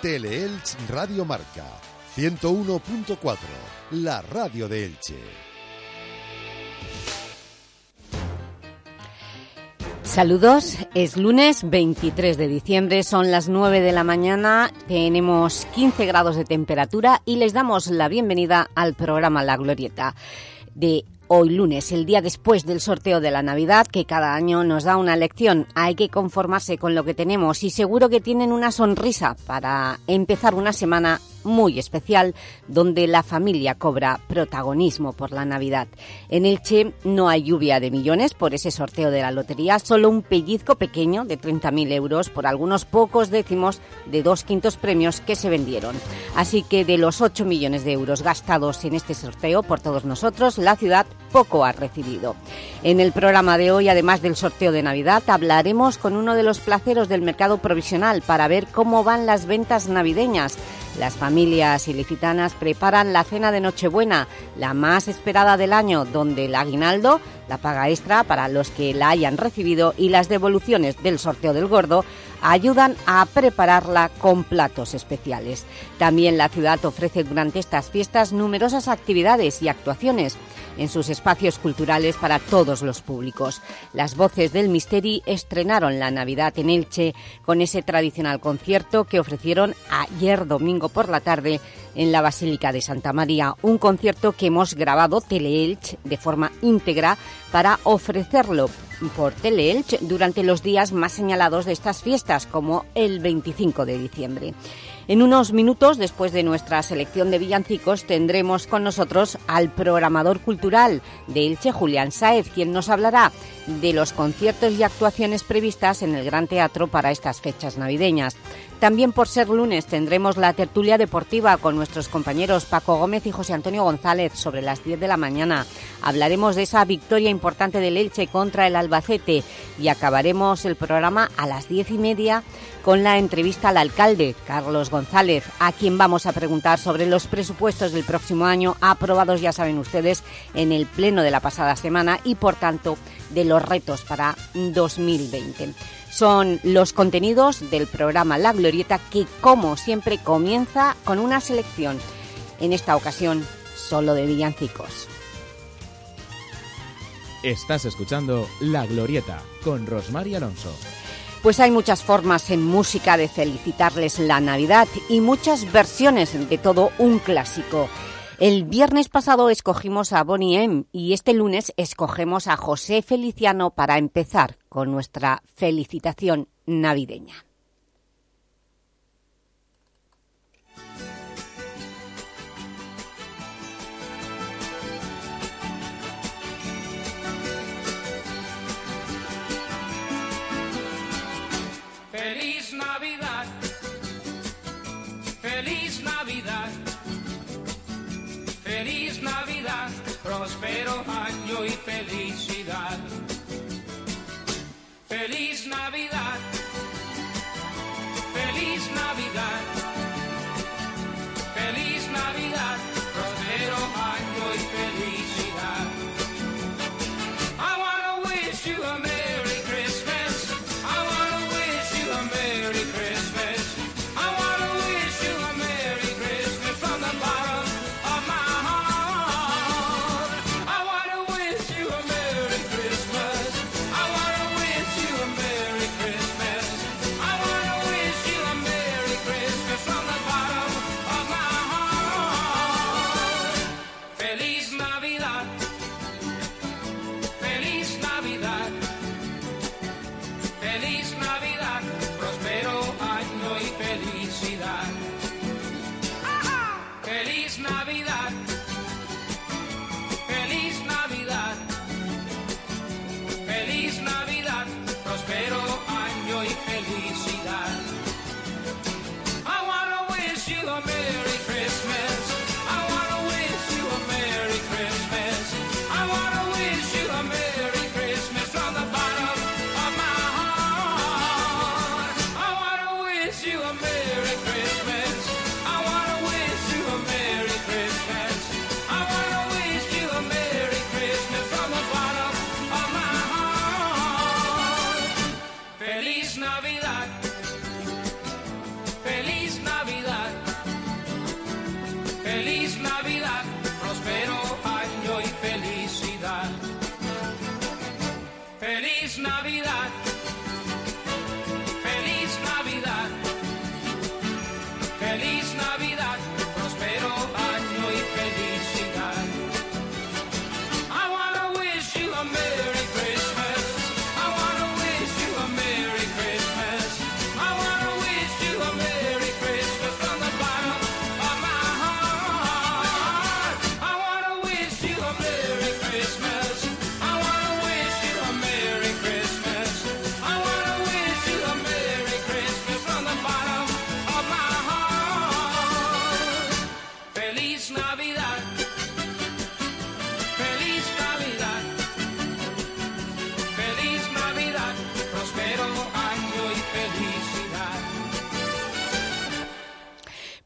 Teleelch Radio Marca 101.4, la radio de Elche. Saludos, es lunes 23 de diciembre, son las 9 de la mañana, tenemos 15 grados de temperatura y les damos la bienvenida al programa La Glorieta de hoy lunes, el día después del sorteo de la Navidad, que cada año nos da una lección. Hay que conformarse con lo que tenemos y seguro que tienen una sonrisa para empezar una semana muy especial donde la familia cobra protagonismo por la Navidad. En Elche no hay lluvia de millones por ese sorteo de la lotería, solo un pellizco pequeño de 30.000 euros por algunos pocos décimos de dos quintos premios que se vendieron. Así que de los 8 millones de euros gastados en este sorteo por todos nosotros, la ciudad poco ha recibido. En el programa de hoy, además del sorteo de Navidad, hablaremos con uno de los placeros del mercado provisional para ver cómo van las ventas navideñas. Las familias ilicitanas preparan la cena de Nochebuena, la más esperada del año, donde el aguinaldo, la paga extra para los que la hayan recibido y las devoluciones del sorteo del gordo ayudan a prepararla con platos especiales. También la ciudad ofrece durante estas fiestas numerosas actividades y actuaciones en sus espacios culturales para todos los públicos. Las Voces del Misteri estrenaron la Navidad en Elche con ese tradicional concierto que ofrecieron ayer domingo por la tarde en la Basílica de Santa María, un concierto que hemos grabado Teleelch de forma íntegra para ofrecerlo por Teleelch durante los días más señalados de estas fiestas, como el 25 de diciembre. En unos minutos, después de nuestra selección de villancicos, tendremos con nosotros al programador cultural de Elche, Julián Saez, quien nos hablará de los conciertos y actuaciones previstas en el Gran Teatro para estas fechas navideñas. También por ser lunes tendremos la tertulia deportiva con nuestros compañeros Paco Gómez y José Antonio González sobre las 10 de la mañana. Hablaremos de esa victoria importante del Elche contra el Albacete y acabaremos el programa a las 10 y media con la entrevista al alcalde, Carlos González, a quien vamos a preguntar sobre los presupuestos del próximo año, aprobados, ya saben ustedes, en el pleno de la pasada semana y, por tanto, de los retos para 2020. Son los contenidos del programa La Glorieta que, como siempre, comienza con una selección, en esta ocasión, solo de villancicos. Estás escuchando La Glorieta con Rosmar Alonso. Pues hay muchas formas en música de felicitarles la Navidad y muchas versiones de todo un clásico. El viernes pasado escogimos a Bonnie M y este lunes escogemos a José Feliciano para empezar con nuestra felicitación navideña.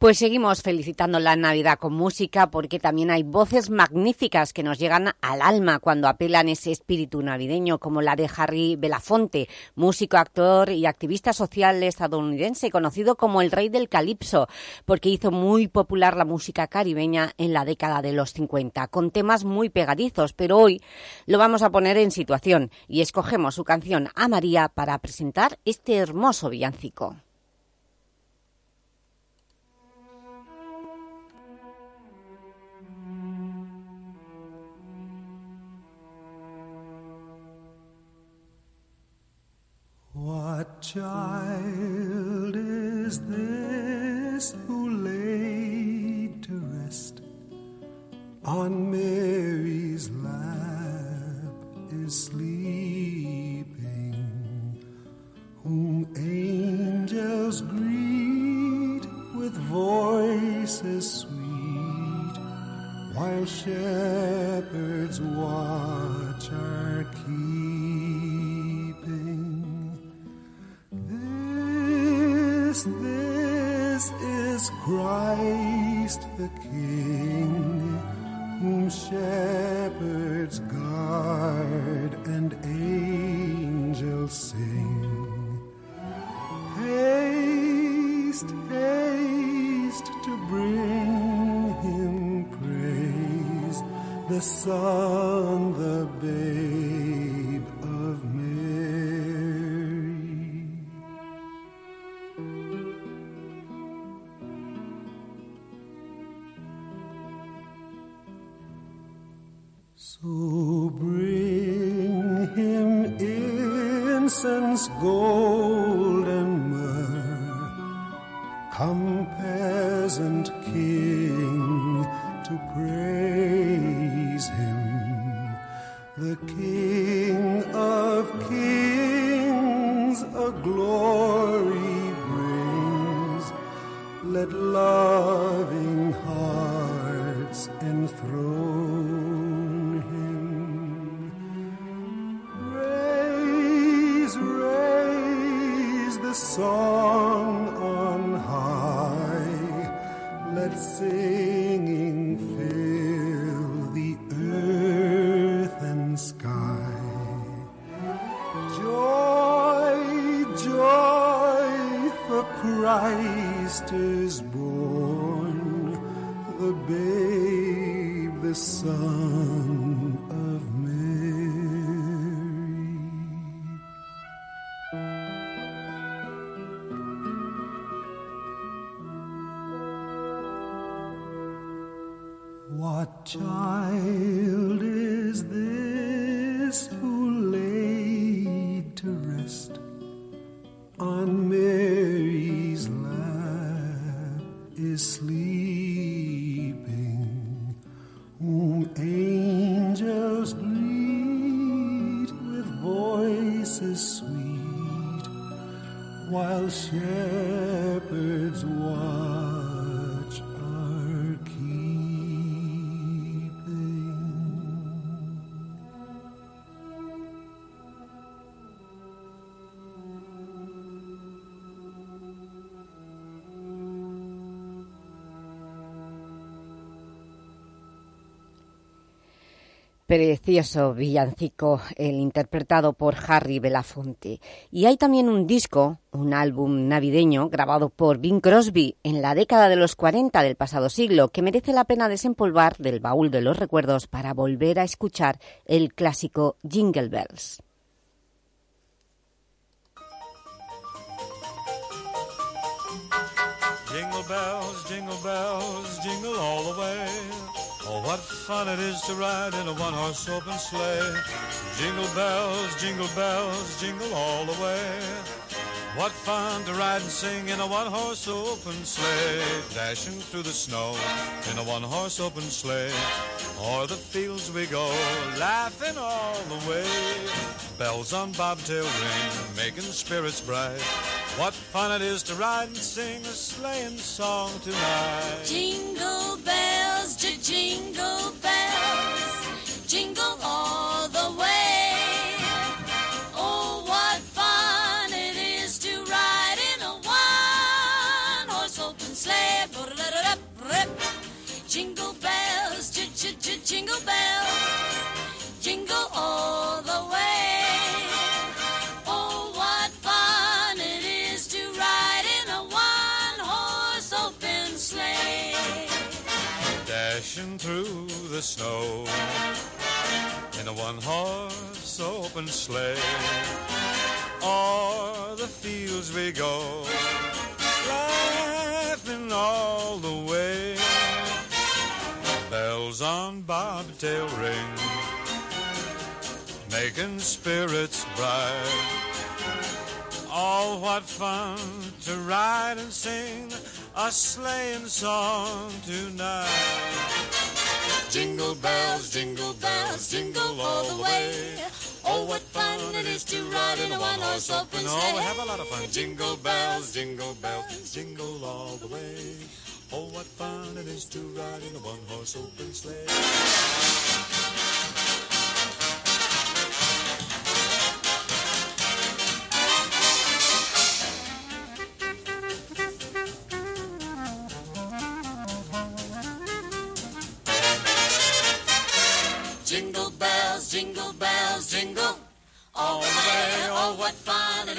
Pues seguimos felicitando la Navidad con música porque también hay voces magníficas que nos llegan al alma cuando apelan ese espíritu navideño, como la de Harry Belafonte, músico, actor y activista social estadounidense, conocido como el rey del calipso, porque hizo muy popular la música caribeña en la década de los 50, con temas muy pegadizos, pero hoy lo vamos a poner en situación y escogemos su canción A María para presentar este hermoso villancico. What child is this who laid to rest on Mary's lap is sleeping, whom angels greet with voices sweet, while shepherds watch are keeping. This, this is Christ the King, whom shepherds guard and angels sing. Haste, haste to bring him praise, the Son, the babe go. Precioso villancico, el interpretado por Harry Belafonte. Y hay también un disco, un álbum navideño, grabado por Bing Crosby en la década de los 40 del pasado siglo, que merece la pena desempolvar del baúl de los recuerdos para volver a escuchar el clásico Jingle Bells. Fun it is to ride in a one-horse open sleigh. Jingle bells, jingle bells, jingle all the way. What fun to ride and sing in a one-horse open sleigh. Dashing through the snow in a one-horse open sleigh. O'er the fields we go, laughing all the way. Bells on bobtail ring, making spirits bright. What fun it is to ride and sing a sleighing song tonight. Jingle snow in a one-horse open sleigh. O'er the fields we go, laughing all the way. Bells on bobtail ring, making spirits bright. Oh, what fun to ride and sing a sleighing song tonight. Oh, jingle bells, jingle bells, jingle all the way. Oh, what fun it is to ride in a one-horse open sleigh. Oh, we have a lot of fun. Jingle bells, jingle bells, jingle all the way. Oh, what fun it is to ride in a one-horse open sleigh.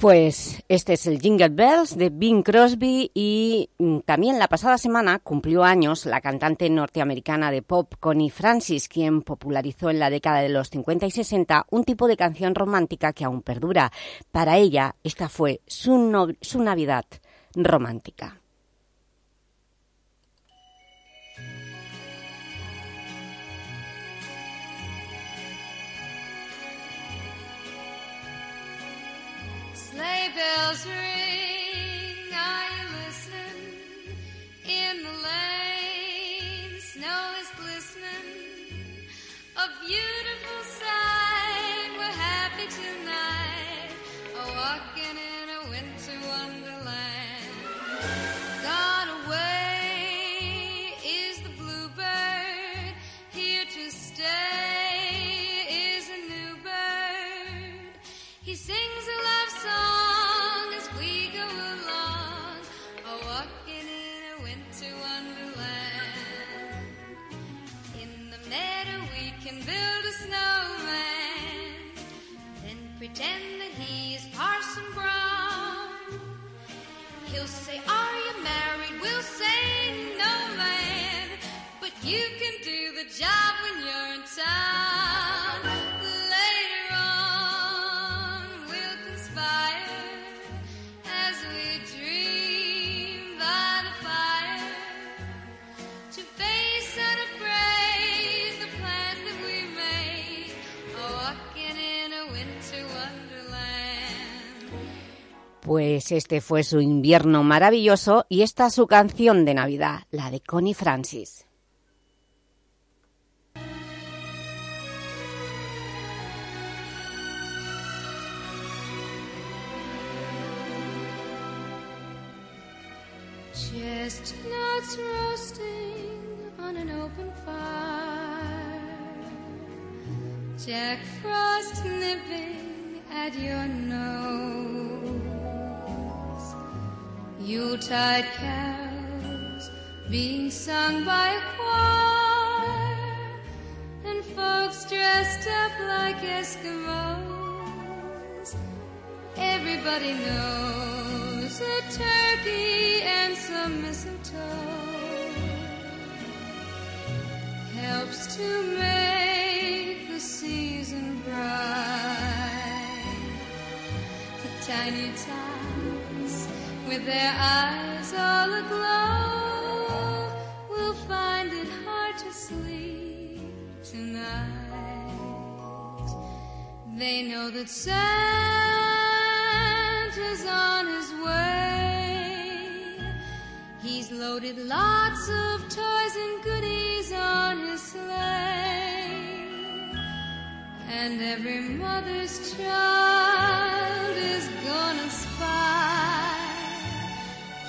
Pues este es el Jingle Bells de Bing Crosby y mm, también la pasada semana cumplió años la cantante norteamericana de pop Connie Francis, quien popularizó en la década de los 50 y 60 un tipo de canción romántica que aún perdura. Para ella, esta fue su, no- su Navidad romántica. Bells ring, you listening? In the lane, snow is glistening. A beautiful sight, we're happy tonight. A walking Pues este fue su invierno maravilloso y esta su canción de Navidad, la de Connie Francis. Chestnuts roasting on an open fire. Jack Frost nipping at your nose. Yuletide carols being sung by a choir. And folks dressed up like Eskimos. Everybody knows a turkey and some mistletoe helps to make the season bright. The tiny tots with their eyes all aglow will find it hard to sleep tonight. They know that Santa's on his way. He's loaded lots of toys and goodies on his sleigh. And every mother's child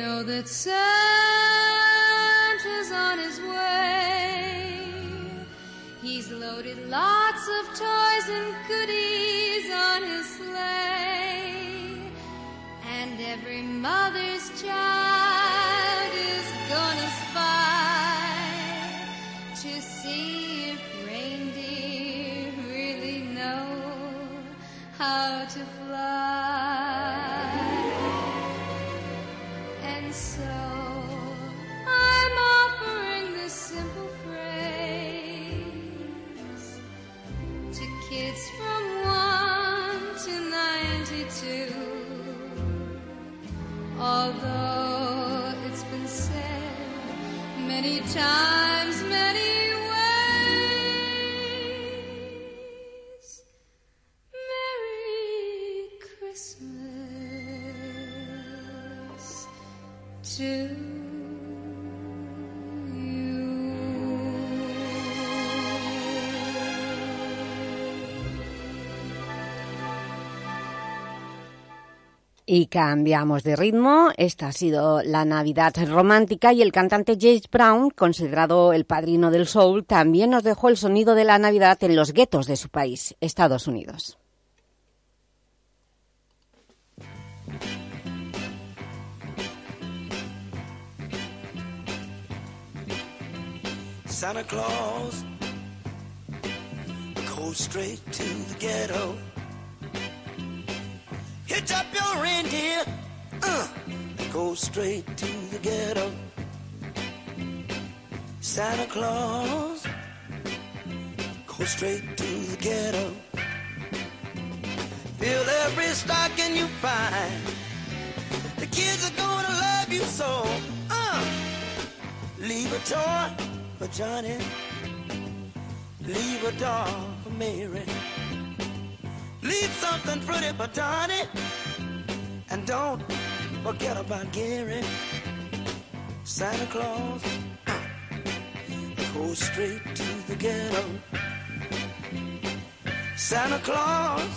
Know that Santa's on his way. He's loaded lots of toys and goodies on his sleigh. And every mother's child times, many ways. Merry Christmas to Y cambiamos de ritmo. Esta ha sido la Navidad romántica y el cantante James Brown, considerado el padrino del soul, también nos dejó el sonido de la Navidad en los guetos de su país, Estados Unidos. Santa Claus goes straight to the ghetto. Hitch up your reindeer, uh, go straight to the ghetto. Santa Claus go straight to the ghetto. Fill every stocking you find. The kids are gonna love you so. Uh, leave a toy for Johnny. Leave a doll for Mary. Leave something pretty for Donnie. And don't forget about Gary. Santa Claus goes straight to the ghetto. Santa Claus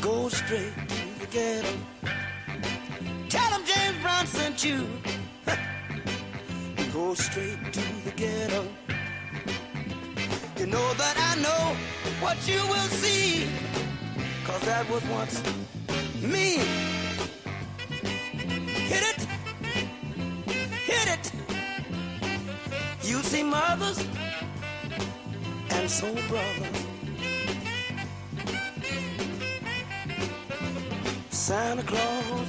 goes straight to the ghetto. Tell him James Brown sent you. Go straight to the ghetto. You know that I know what you will see. Cause that was once me. Hit it, hit it. You see mothers and soul brothers. Santa Claus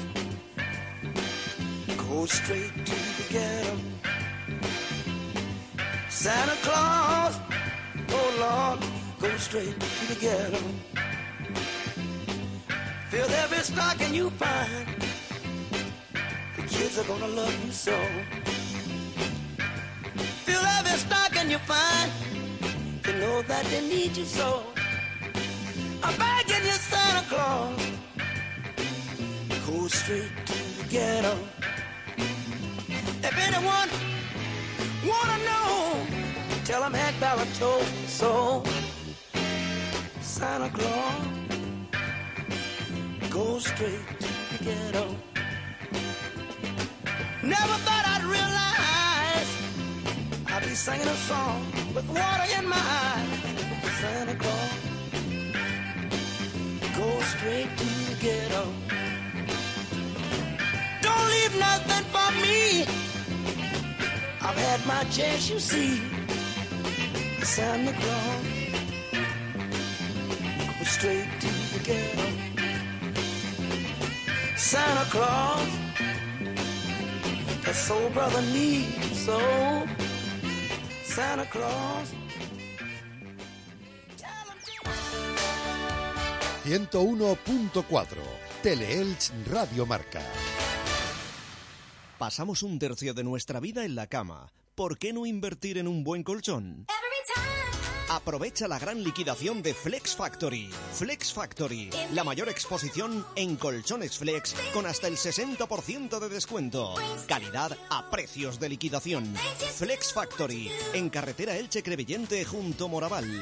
goes straight to the ghetto. Santa Claus, oh Lord, go straight to the ghetto. Fill every stocking you find. The kids are gonna love you so. Fill every stocking you find. You know that they need you so. I'm begging you, Santa Claus, go straight to the ghetto. If anyone wanna know, tell him Hank Ballard told so. Santa Claus, go straight to the ghetto. Never thought I'd realize I'd be singing a song with water in my eyes. Santa Claus, go straight to the ghetto. Don't leave nothing for me. I've had my chance, you see. Santa Claus, straight to the ghetto. Santa Claus, that soul brother needs so. Santa Claus. 101.4 Teleelch Radio Marca. Pasamos un tercio de nuestra vida en la cama. ¿Por qué no invertir en un buen colchón? Aprovecha la gran liquidación de Flex Factory. Flex Factory, la mayor exposición en colchones flex con hasta el 60% de descuento. Calidad a precios de liquidación. Flex Factory, en carretera Elche Crevillente junto Moraval.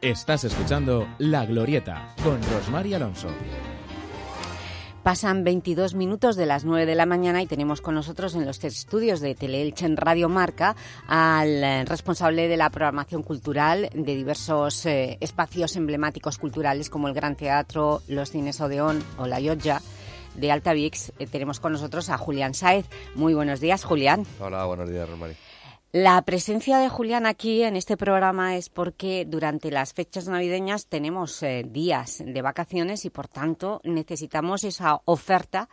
Estás escuchando La Glorieta con Rosmar y Alonso. Pasan 22 minutos de las 9 de la mañana y tenemos con nosotros en los estudios de Teleelche en Radio Marca al eh, responsable de la programación cultural de diversos eh, espacios emblemáticos culturales como el Gran Teatro, los Cines Odeón o la Llotja de Altavix. Eh, tenemos con nosotros a Julián Sáez. Muy buenos días, Julián. Hola, buenos días, Rosmari. La presencia de Julián aquí en este programa es porque durante las fechas navideñas tenemos eh, días de vacaciones y por tanto necesitamos esa oferta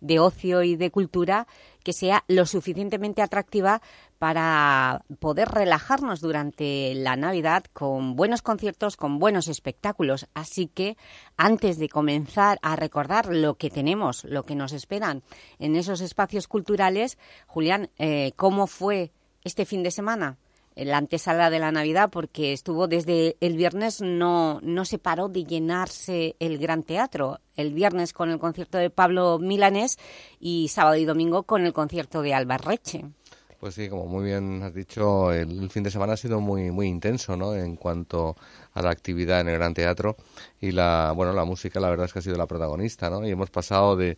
de ocio y de cultura que sea lo suficientemente atractiva para poder relajarnos durante la Navidad con buenos conciertos, con buenos espectáculos. Así que antes de comenzar a recordar lo que tenemos, lo que nos esperan en esos espacios culturales, Julián, eh, ¿cómo fue este fin de semana, en la antesala de la Navidad, porque estuvo desde el viernes, no, no se paró de llenarse el Gran Teatro. El viernes con el concierto de Pablo Milanés y sábado y domingo con el concierto de Albarreche. Pues sí, como muy bien has dicho, el, fin de semana ha sido muy muy intenso, ¿no? En cuanto a la actividad en el Gran Teatro y la bueno la música, la verdad es que ha sido la protagonista, ¿no? Y hemos pasado de,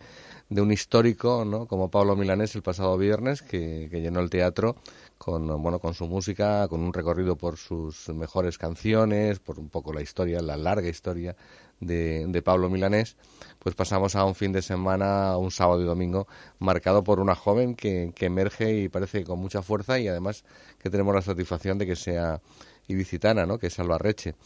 de un histórico, ¿no? Como Pablo Milanés el pasado viernes que llenó el teatro con bueno con su música, con un recorrido por sus mejores canciones, por un poco la historia, la larga historia de, de Pablo Milanés, pues pasamos a un fin de semana, un sábado y domingo, marcado por una joven que, que emerge y parece con mucha fuerza y además que tenemos la satisfacción de que sea ilicitana, ¿no? que es Albarreche.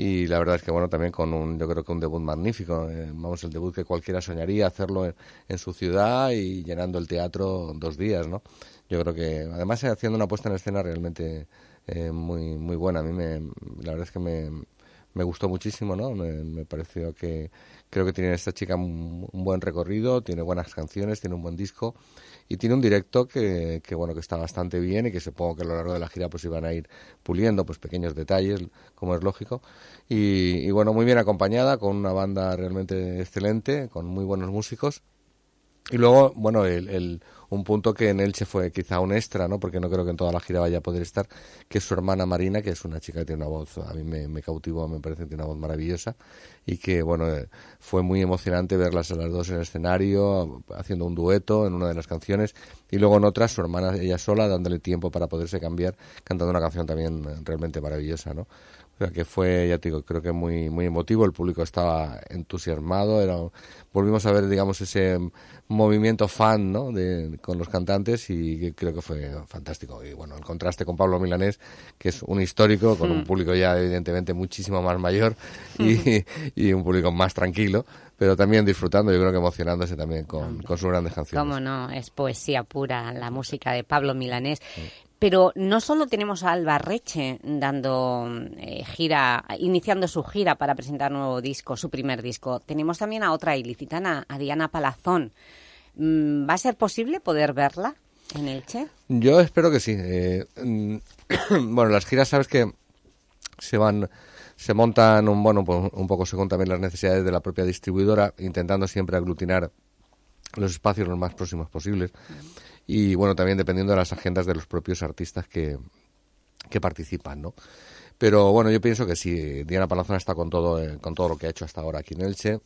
Y la verdad es que, bueno, también con un, yo creo que un debut magnífico. eh, vamos, el debut que cualquiera soñaría hacerlo en, su ciudad y llenando el teatro dos días, ¿no? Yo creo que, además, eh, haciendo una puesta en escena realmente eh, muy, muy buena. A mí me, la verdad es que me, me gustó muchísimo, ¿no? Me, me pareció que creo que tiene esta chica un, un buen recorrido, tiene buenas canciones, tiene un buen disco y tiene un directo que, que bueno que está bastante bien y que supongo que a lo largo de la gira pues iban a ir puliendo pues pequeños detalles como es lógico. Y, y bueno muy bien acompañada con una banda realmente excelente con muy buenos músicos y luego, bueno, el, el- un punto que en Elche fue quizá un extra, ¿no? Porque no creo que en toda la gira vaya a poder estar, que es su hermana Marina, que es una chica que tiene una voz, a mí me, me cautivó, me parece que tiene una voz maravillosa y que, bueno, eh, fue muy emocionante verlas a las dos en el escenario, haciendo un dueto en una de las canciones y luego en otra su hermana ella sola dándole tiempo para poderse cambiar, cantando una canción también realmente maravillosa, ¿no? O sea, que fue, ya te digo, creo que muy muy emotivo, el público estaba entusiasmado, era, volvimos a ver, digamos, ese movimiento fan, ¿no?, de, con los cantantes y creo que fue fantástico. Y bueno, el contraste con Pablo Milanés, que es un histórico, con un Mm. público ya evidentemente muchísimo más mayor y, y un público más tranquilo, pero también disfrutando, yo creo que emocionándose también con, con sus grandes canciones. Cómo no, es poesía pura la música de Pablo Milanés. Pero no solo tenemos a Alba Reche dando eh, gira, iniciando su gira para presentar nuevo disco, su primer disco. Tenemos también a otra ilicitana, a Diana Palazón. Mm, ¿Va a ser posible poder verla en Elche? Yo espero que sí. Eh, mm, bueno, las giras, sabes que se van, se montan un, bueno, pues un poco según también las necesidades de la propia distribuidora, intentando siempre aglutinar los espacios los más próximos posibles. Y bueno, también dependiendo de las agendas de los propios artistas que, que participan, ¿no? Pero bueno, yo pienso que sí, Diana Palazón está con todo, eh, con todo lo que ha hecho hasta ahora aquí en Elche.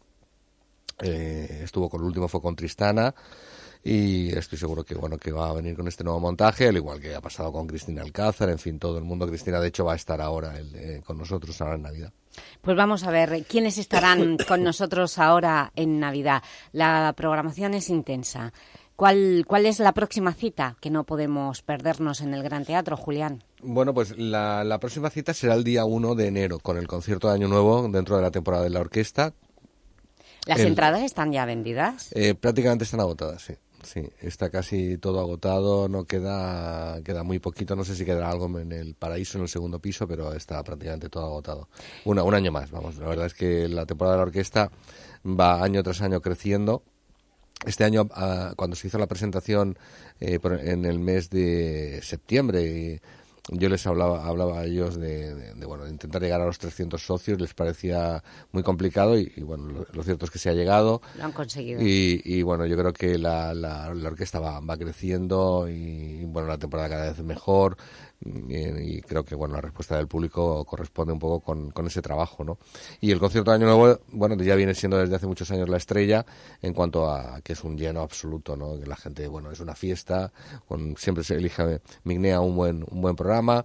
Eh, estuvo con el último fue con Tristana y estoy seguro que bueno que va a venir con este nuevo montaje al igual que ha pasado con Cristina Alcázar en fin todo el mundo Cristina de hecho va a estar ahora eh, con nosotros ahora en Navidad Pues vamos a ver quiénes estarán con nosotros ahora en Navidad. La programación es intensa. ¿Cuál, ¿Cuál es la próxima cita que no podemos perdernos en el Gran Teatro, Julián? Bueno, pues la, la próxima cita será el día 1 de enero, con el concierto de Año Nuevo dentro de la temporada de la orquesta. ¿Las El- entradas están ya vendidas? Eh, prácticamente están agotadas, sí. Sí, está casi todo agotado, no queda, queda muy poquito, no sé si quedará algo en el paraíso, en el segundo piso, pero está prácticamente todo agotado. Una, un año más, vamos, la verdad es que la temporada de la orquesta va año tras año creciendo. Este año, ah, cuando se hizo la presentación eh, por- en el mes de septiembre, y yo les hablaba, hablaba a ellos de, de- de, bueno, de intentar llegar a los 300 socios, les parecía muy complicado y, y, bueno, lo, lo cierto es que se ha llegado. Lo han conseguido. Y, y, bueno, yo creo que la, la, la orquesta va, va creciendo y bueno, la temporada cada vez mejor y, creo que bueno, la respuesta del público corresponde un poco con, con ese trabajo, ¿no? Y el concierto de Año Nuevo, bueno, ya viene siendo desde hace muchos años la estrella en cuanto a que es un lleno absoluto, ¿no? Que la gente, bueno, es una fiesta, con, siempre se elige Mignea un buen, un buen programa.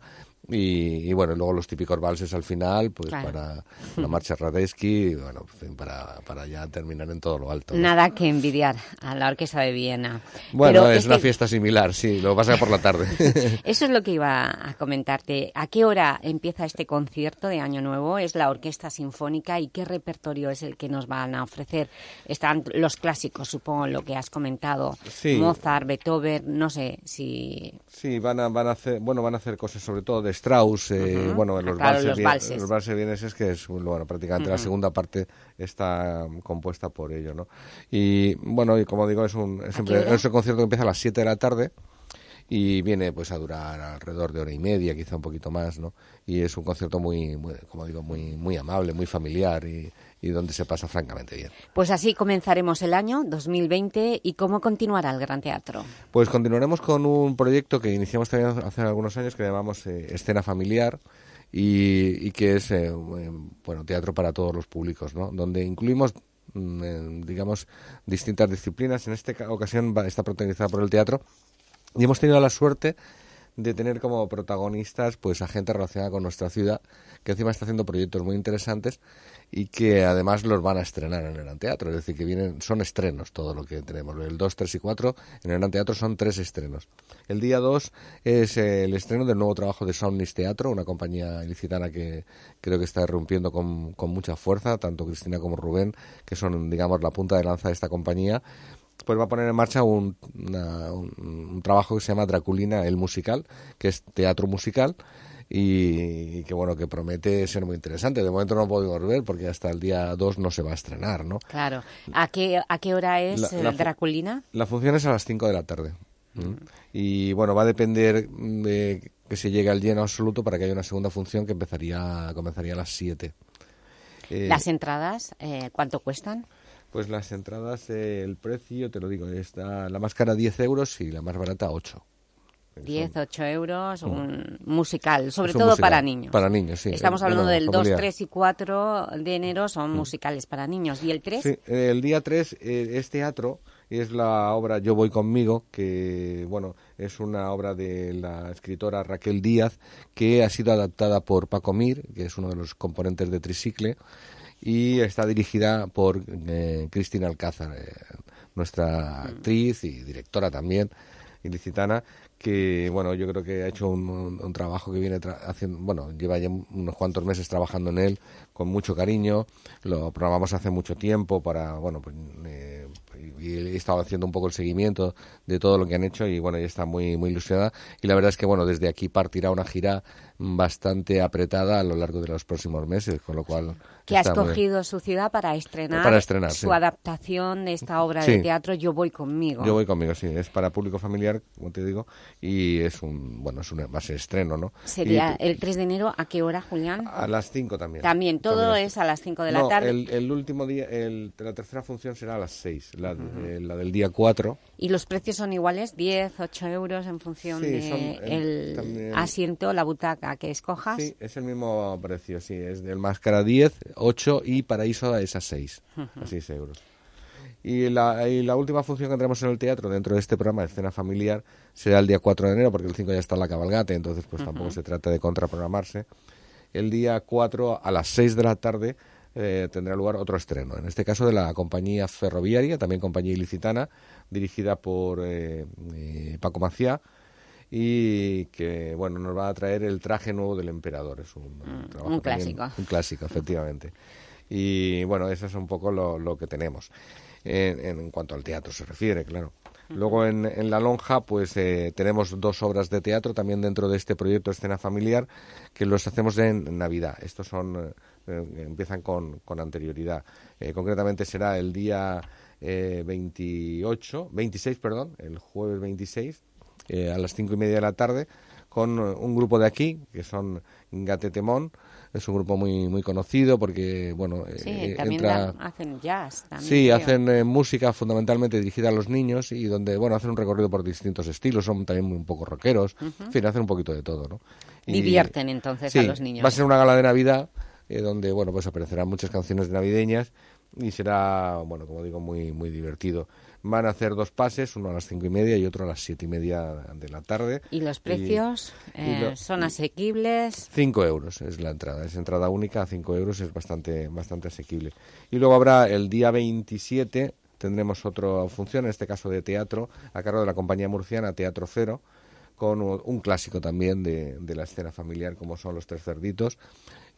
Y, y bueno, luego los típicos valses al final, pues Claro. para la marcha Radetzky, bueno, en fin, para, para ya terminar en todo lo alto. ¿no? Nada que envidiar a la Orquesta de Viena. Bueno, Pero es este- una fiesta similar, sí, lo pasa por la tarde. Eso es lo que iba a comentarte. ¿A qué hora empieza este concierto de Año Nuevo? ¿Es la Orquesta Sinfónica y qué repertorio es el que nos van a ofrecer? Están los clásicos, supongo, lo que has comentado. Sí. Mozart, Beethoven, no sé si... Sí, van a, van a hacer, bueno, van a hacer cosas sobre todo de Strauss, eh, bueno, Ah, los, claro, valses, los valses. los valses vieneses que es, bueno, prácticamente la segunda parte está mm, compuesta por ello, ¿no? Y bueno, y como digo, es un, es siempre, es un concierto que empieza a las 7 de la tarde y viene pues a durar alrededor de hora y media, quizá un poquito más, ¿no? Y es un concierto muy, muy como digo, muy, muy amable, muy familiar y, y donde se pasa francamente bien. Pues así comenzaremos el año 2020 y cómo continuará el Gran Teatro. Pues continuaremos con un proyecto que iniciamos también hace algunos años que llamamos eh, Escena Familiar y, y que es eh, eh, bueno teatro para todos los públicos, ¿no? Donde incluimos mm, digamos distintas disciplinas. En esta ca- ocasión va, está protagonizada por el teatro y hemos tenido la suerte de tener como protagonistas pues a gente relacionada con nuestra ciudad que encima está haciendo proyectos muy interesantes y que además los van a estrenar en el Gran Teatro, es decir, que vienen son estrenos todo lo que tenemos. El 2, 3 y 4 en el Gran Teatro son tres estrenos. El día 2 es el estreno del nuevo trabajo de Soundnis Teatro, una compañía ilicitana que creo que está irrumpiendo con, con mucha fuerza, tanto Cristina como Rubén, que son digamos la punta de lanza de esta compañía pues va a poner en marcha un, una- un- un trabajo que se llama Draculina el musical, que es teatro musical y, y que bueno que promete ser muy interesante. De momento no podemos ver porque hasta el día 2 no se va a estrenar, ¿no? Claro. ¿A qué, a qué hora es La- eh, la Draculina? La función es a las 5 de la tarde. Y bueno, va a depender de que se llegue al lleno absoluto para que haya una segunda función que empezaría comenzaría a las 7. Eh, Las entradas, eh, ¿cuánto cuestan? Pues las entradas, eh, el precio, te lo digo, está la más cara 10 euros y la más barata 8. 10, 8 euros, un musical, sobre un todo musical. para niños. Para niños, sí. Estamos hablando del 2, familiar. 3 y 4 de enero, son musicales para niños. ¿Y el 3? Sí, eh, el día 3 eh, es teatro y es la obra Yo voy conmigo, que bueno, es una obra de la escritora Raquel Díaz que ha sido adaptada por Paco Mir, que es uno de los componentes de Tricicle, y está dirigida por eh, Cristina Alcázar, eh, nuestra actriz y directora también, ilicitana, que bueno, yo creo que ha hecho un, trabajo que viene tra- haciendo, bueno, lleva ya unos cuantos meses trabajando en él con mucho cariño, lo programamos hace mucho tiempo para, bueno, pues eh, y he estado haciendo un poco el seguimiento de todo lo que han hecho y bueno, ya está muy muy ilusionada. Y la verdad es que bueno, desde aquí partirá una gira bastante apretada a lo largo de los próximos meses, con lo cual que ha escogido su ciudad para estrenar, Para estrenar, su sí. adaptación de esta obra de Sí. teatro Yo voy conmigo. Yo voy conmigo, sí, es para público familiar, como te digo, y es un, bueno, es un, ser estreno, ¿no? Sería Y- el 3 de enero, ¿a qué hora, Julián? a las 5 también. También, todo También. es a las 5 de la No, tarde. El, el último día, el, la tercera función será a las 6, la, eh, la del día 4. ¿Y los precios son iguales? ¿10, 8 euros en función Sí, de son, eh, el asiento, la butaca que escojas? Sí, es el mismo precio, sí, es del máscara 10, 8 y paraíso es a 6, Ujú. a 6 euros. Y la, y la última función que tendremos en el teatro dentro de este programa de escena familiar será el día 4 de enero, porque el 5 ya está en la cabalgata, entonces pues tampoco se trata de contraprogramarse. El día 4 a las 6 de la tarde eh, tendrá lugar otro estreno. En este caso de la compañía ferroviaria, también compañía ilicitana, dirigida por eh, eh, Paco Maciá y que bueno nos va a traer el traje nuevo del emperador. Es un, trabajo un también- clásico. un clásico, efectivamente. Y bueno, eso es un poco lo, lo que tenemos en, en cuanto al teatro se refiere, claro. Luego en, en La Lonja, pues eh, tenemos dos obras de teatro también dentro de este proyecto Escena Familiar que los hacemos en Navidad. Estos son eh, eh, empiezan con, con anterioridad. Eh, concretamente será el día eh, 28, 26, perdón, el jueves 26 eh, a las cinco y media de la tarde con eh, un grupo de aquí que son Gatetemón. Es un grupo muy muy conocido porque bueno Sí, eh, también entra dan- hacen jazz. También, Sí, creo. hacen eh, música fundamentalmente dirigida a los niños y donde, bueno, hacen un recorrido por distintos estilos, son también un poco rockeros, Ujú. en fin, hacen un poquito de todo, ¿no? Y- Divierten entonces sí, a los niños. Va a ser una gala de Navidad eh, donde, bueno, pues aparecerán muchas canciones navideñas y será, bueno, como digo, muy, muy divertido. Van a hacer dos pases, uno a las cinco y media y otro a las siete y media de la tarde. ¿Y los precios y eh, lo- son asequibles? 5 euros es la entrada, es entrada única a 5 euros, es bastante, bastante asequible. Y luego habrá el día 27, tendremos otra función, en este caso de teatro, a cargo de la compañía murciana Teatro Cero, con un clásico también de, de la escena familiar, como son Los Tres Cerditos.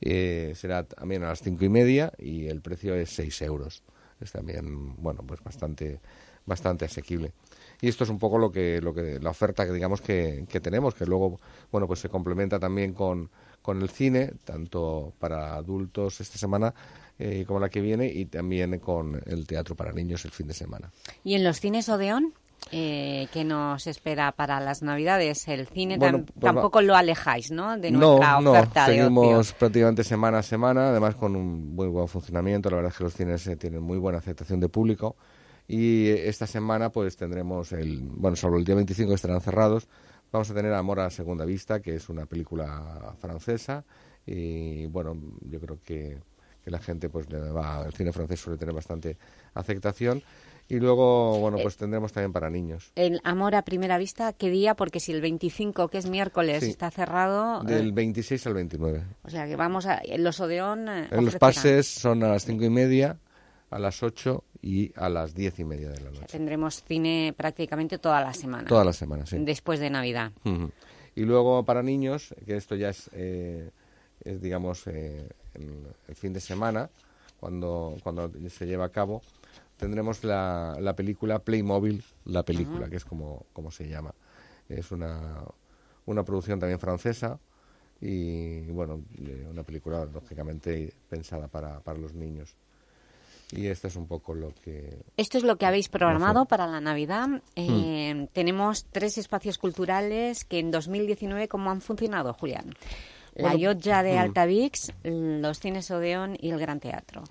Eh, será también a las cinco y media y el precio es 6 euros. Es también, bueno, pues bastante, bastante asequible. Y esto es un poco lo que, lo que la oferta que digamos que, que tenemos, que luego, bueno, pues se complementa también con, con el cine, tanto para adultos esta semana eh, como la que viene, y también con el teatro para niños el fin de semana. ¿Y en los cines Odeón? Eh, ¿Qué nos espera para las Navidades? El cine Bueno, tam- pues tampoco lo alejáis, ¿no? De no, nuestra no, oferta de seguimos ocio. prácticamente semana a semana, además con un muy buen funcionamiento. La verdad es que los cines eh, tienen muy buena aceptación de público. Y esta semana, pues tendremos el. Bueno, solo el día 25 estarán cerrados. Vamos a tener Amor a Segunda Vista, que es una película francesa. Y bueno, yo creo que, que la gente, pues le va. El cine francés suele tener bastante aceptación. Y luego, bueno, Eh, pues tendremos también para niños. El amor a primera vista, ¿qué día? Porque si el 25, que es miércoles, Sí. está cerrado, eh, Del 26 al 29. o sea que vamos a... Los Odeón eh, Los pases son a las cinco y media, a las ocho y a las diez y media de la noche. Tendremos cine prácticamente toda la semana. Toda la semana, sí. Después de Navidad. Y luego para niños, que esto ya es, eh, es digamos, eh, el, el fin de semana, cuando, cuando se lleva a cabo, tendremos la, la película Playmobil, la película, que es como, como se llama. Es una, una producción también francesa y, bueno, una película lógicamente pensada para, para los niños. Y esto es un poco lo que... Esto es lo que habéis programado para la Navidad. Hmm. Eh, Tenemos tres espacios culturales que en 2019, ¿cómo han funcionado, Julián? La Llotja de mm. Altavix, los Cines Odeón y el Gran Teatro.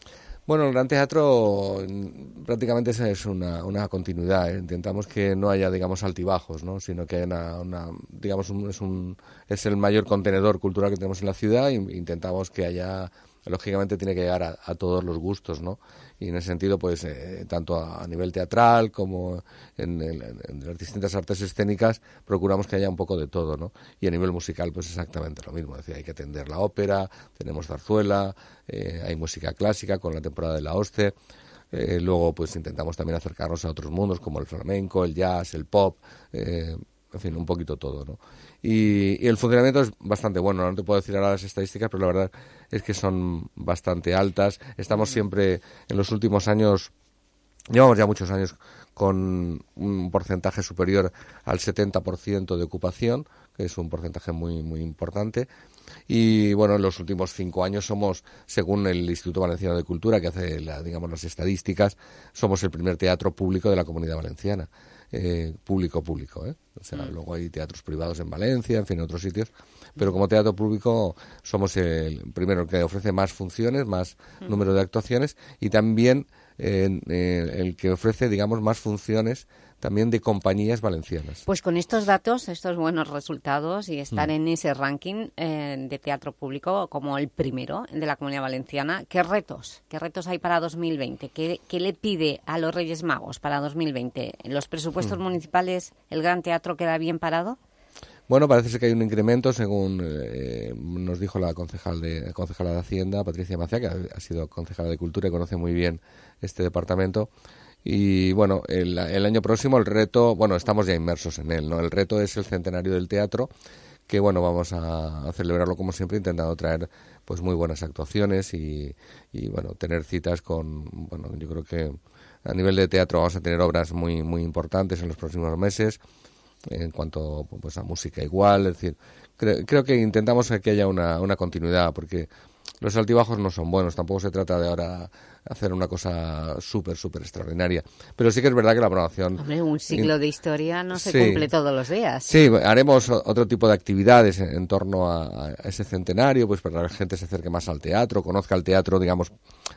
Bueno, el Gran Teatro mm, prácticamente esa es una, una continuidad. ¿eh? Intentamos que no haya, digamos, altibajos, ¿no? sino que haya una, una- digamos, un- es, un, es el mayor contenedor cultural que tenemos en la ciudad e intentamos que haya, lógicamente tiene que llegar a, a todos los gustos, ¿no? Y en ese sentido, pues, eh, tanto a, nivel teatral como en las distintas artes escénicas, procuramos que haya un poco de todo, ¿no? Y a nivel musical, pues exactamente lo mismo. Es decir, hay que atender la ópera, tenemos zarzuela, eh, hay música clásica con la temporada de la Oste. Eh, luego, pues intentamos también acercarnos a otros mundos como el flamenco, el jazz, el pop, eh, en fin, un poquito todo, ¿no? Y, y el funcionamiento es bastante bueno. No te puedo decir ahora las estadísticas, pero la verdad es que son bastante altas. Estamos siempre, en los últimos años, llevamos ya muchos años con un porcentaje superior al 70% de ocupación, que es un porcentaje muy, muy importante. Y bueno, en los últimos cinco años somos, según el Instituto Valenciano de Cultura, que hace la- digamos las estadísticas, somos el primer teatro público de la comunidad valenciana. Eh, público, público, ¿eh? O sea, Mm. luego hay teatros privados en Valencia, en fin, en otros sitios. Pero como teatro público somos el primero que ofrece más funciones, más Mm. número de actuaciones y también eh, eh, el que ofrece, digamos, más funciones también de compañías valencianas. Pues con estos datos, estos buenos resultados y estar Mm. en ese ranking eh, de teatro público como el primero de la Comunidad Valenciana, ¿qué retos? ¿Qué retos hay para 2020? ¿Qué, qué le pide a los Reyes Magos para 2020? ¿En los presupuestos Mm. municipales el Gran Teatro queda bien parado? Bueno, parece ser que hay un incremento, según eh, nos dijo la concejal de, concejala de Hacienda, Patricia Macía, que ha, ha sido concejala de Cultura y conoce muy bien este departamento. Y bueno, el, el año próximo el reto, bueno, estamos ya inmersos en él, ¿no? El reto es el centenario del teatro, que bueno, vamos a, celebrarlo como siempre, intentando traer pues muy buenas actuaciones y, y bueno, tener citas con, bueno, yo creo que a nivel de teatro vamos a tener obras muy, muy importantes en los próximos meses en cuanto pues a música igual, es decir, cre- creo que intentamos que haya una, una continuidad porque los altibajos no son buenos, tampoco se trata de ahora hacer una cosa súper, súper extraordinaria. Pero sí que es verdad que la programación... Hombre, un siglo de historia no se Sí. cumple todos los días. Sí, haremos otro tipo de actividades en, en torno a, a ese centenario, pues para que la gente se acerque más al teatro, conozca el teatro, digamos,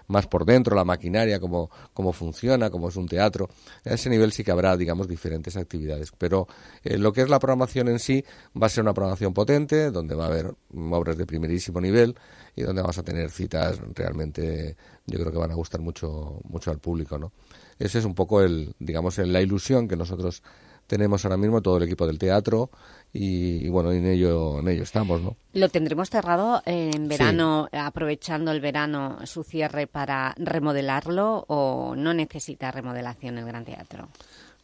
más por dentro, la maquinaria, cómo, cómo funciona, cómo es un teatro. A ese nivel sí que habrá, digamos, diferentes actividades. Pero eh, lo que es la programación en sí va a ser una programación potente, donde va a haber obras de primerísimo nivel y donde vamos a tener citas realmente, yo creo que van a gustar mucho, mucho al público, ¿no? Ese es un poco el, digamos, la ilusión que nosotros tenemos ahora mismo todo el equipo del teatro y, y bueno, en ello, en ello estamos, ¿no? Lo tendremos cerrado en verano, aprovechando el verano, su cierre para remodelarlo o no necesita remodelación el Gran Teatro.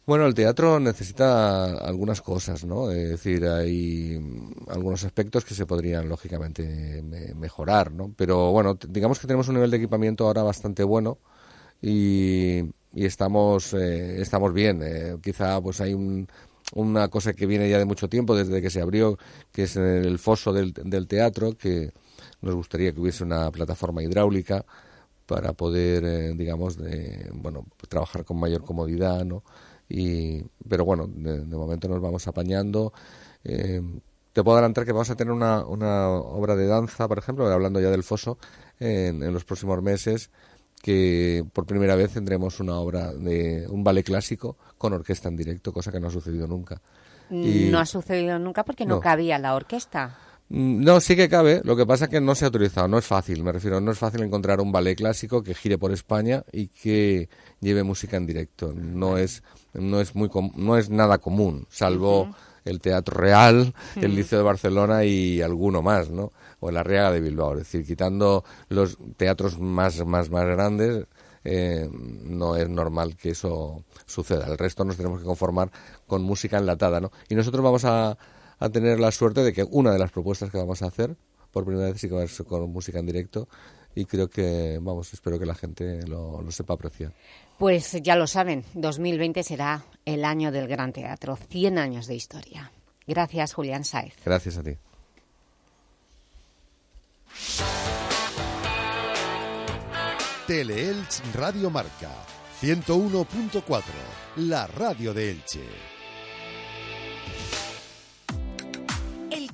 Bueno, el teatro necesita algunas cosas, ¿no? Es decir, hay algunos aspectos que se podrían, lógicamente, me- mejorar, ¿no? Pero bueno, digamos que tenemos un nivel de equipamiento ahora bastante bueno y, y estamos, eh, estamos bien. Eh, quizá pues hay un- una cosa que viene ya de mucho tiempo, desde que se abrió, que es el foso del, teatro, que nos gustaría que hubiese una plataforma hidráulica para poder, eh, digamos, de, bueno, trabajar con mayor comodidad, ¿no? Y, pero bueno, de, de momento nos vamos apañando. Eh, te puedo adelantar que vamos a tener una, una obra de danza, por ejemplo, hablando ya del foso, en, en los próximos meses, que por primera vez tendremos una obra de un ballet clásico con orquesta en directo, cosa que no ha sucedido nunca. Y- No ha sucedido nunca porque no, No. cabía la orquesta. Mm, No, sí que cabe. Lo que pasa es que no se ha autorizado. No es fácil, me refiero. No es fácil encontrar un ballet clásico que gire por España y que lleve música en directo. No es, no es muy, com- no es nada común, salvo el Teatro Real, el. Liceo de Barcelona y alguno más, ¿no? O el Arriaga de Bilbao. Es decir, quitando los teatros más, más, más grandes, eh, no es normal que eso suceda. El resto nos tenemos que conformar con música enlatada, ¿no? Y nosotros vamos a, a tener la suerte de que una de las propuestas que vamos a hacer, por primera vez sí que va a ser con música en directo, y creo que, vamos, espero que la gente lo, lo sepa apreciar. Pues ya lo saben, 2020 será el año del Gran Teatro, 100 años de historia. Gracias, Julián Saez. Gracias a ti. Teleelch Radio Marca 101.4, la radio de Elche.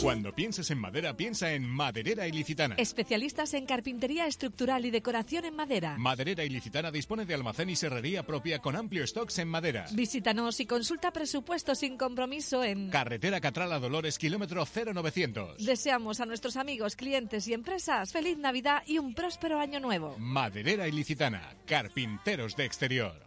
Cuando pienses en madera, piensa en Maderera Ilicitana. Especialistas en carpintería estructural y decoración en madera. Maderera Ilicitana dispone de almacén y serrería propia con amplio stocks en madera. Visítanos y consulta presupuesto sin compromiso en... Carretera Catrala Dolores, kilómetro 0900. Deseamos a nuestros amigos, clientes y empresas feliz Navidad y un próspero año nuevo. Maderera Ilicitana, carpinteros de exterior.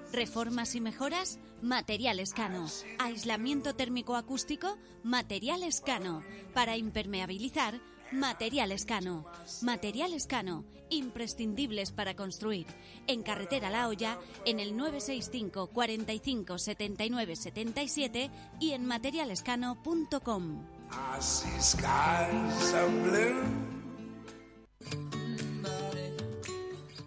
Reformas y mejoras, Materiales Cano. Aislamiento térmico acústico, Materiales Cano. Para impermeabilizar, Materiales Cano. Materiales Cano, imprescindibles para construir. En Carretera La Hoya, en el 965 45 79 77 y en materialescano.com.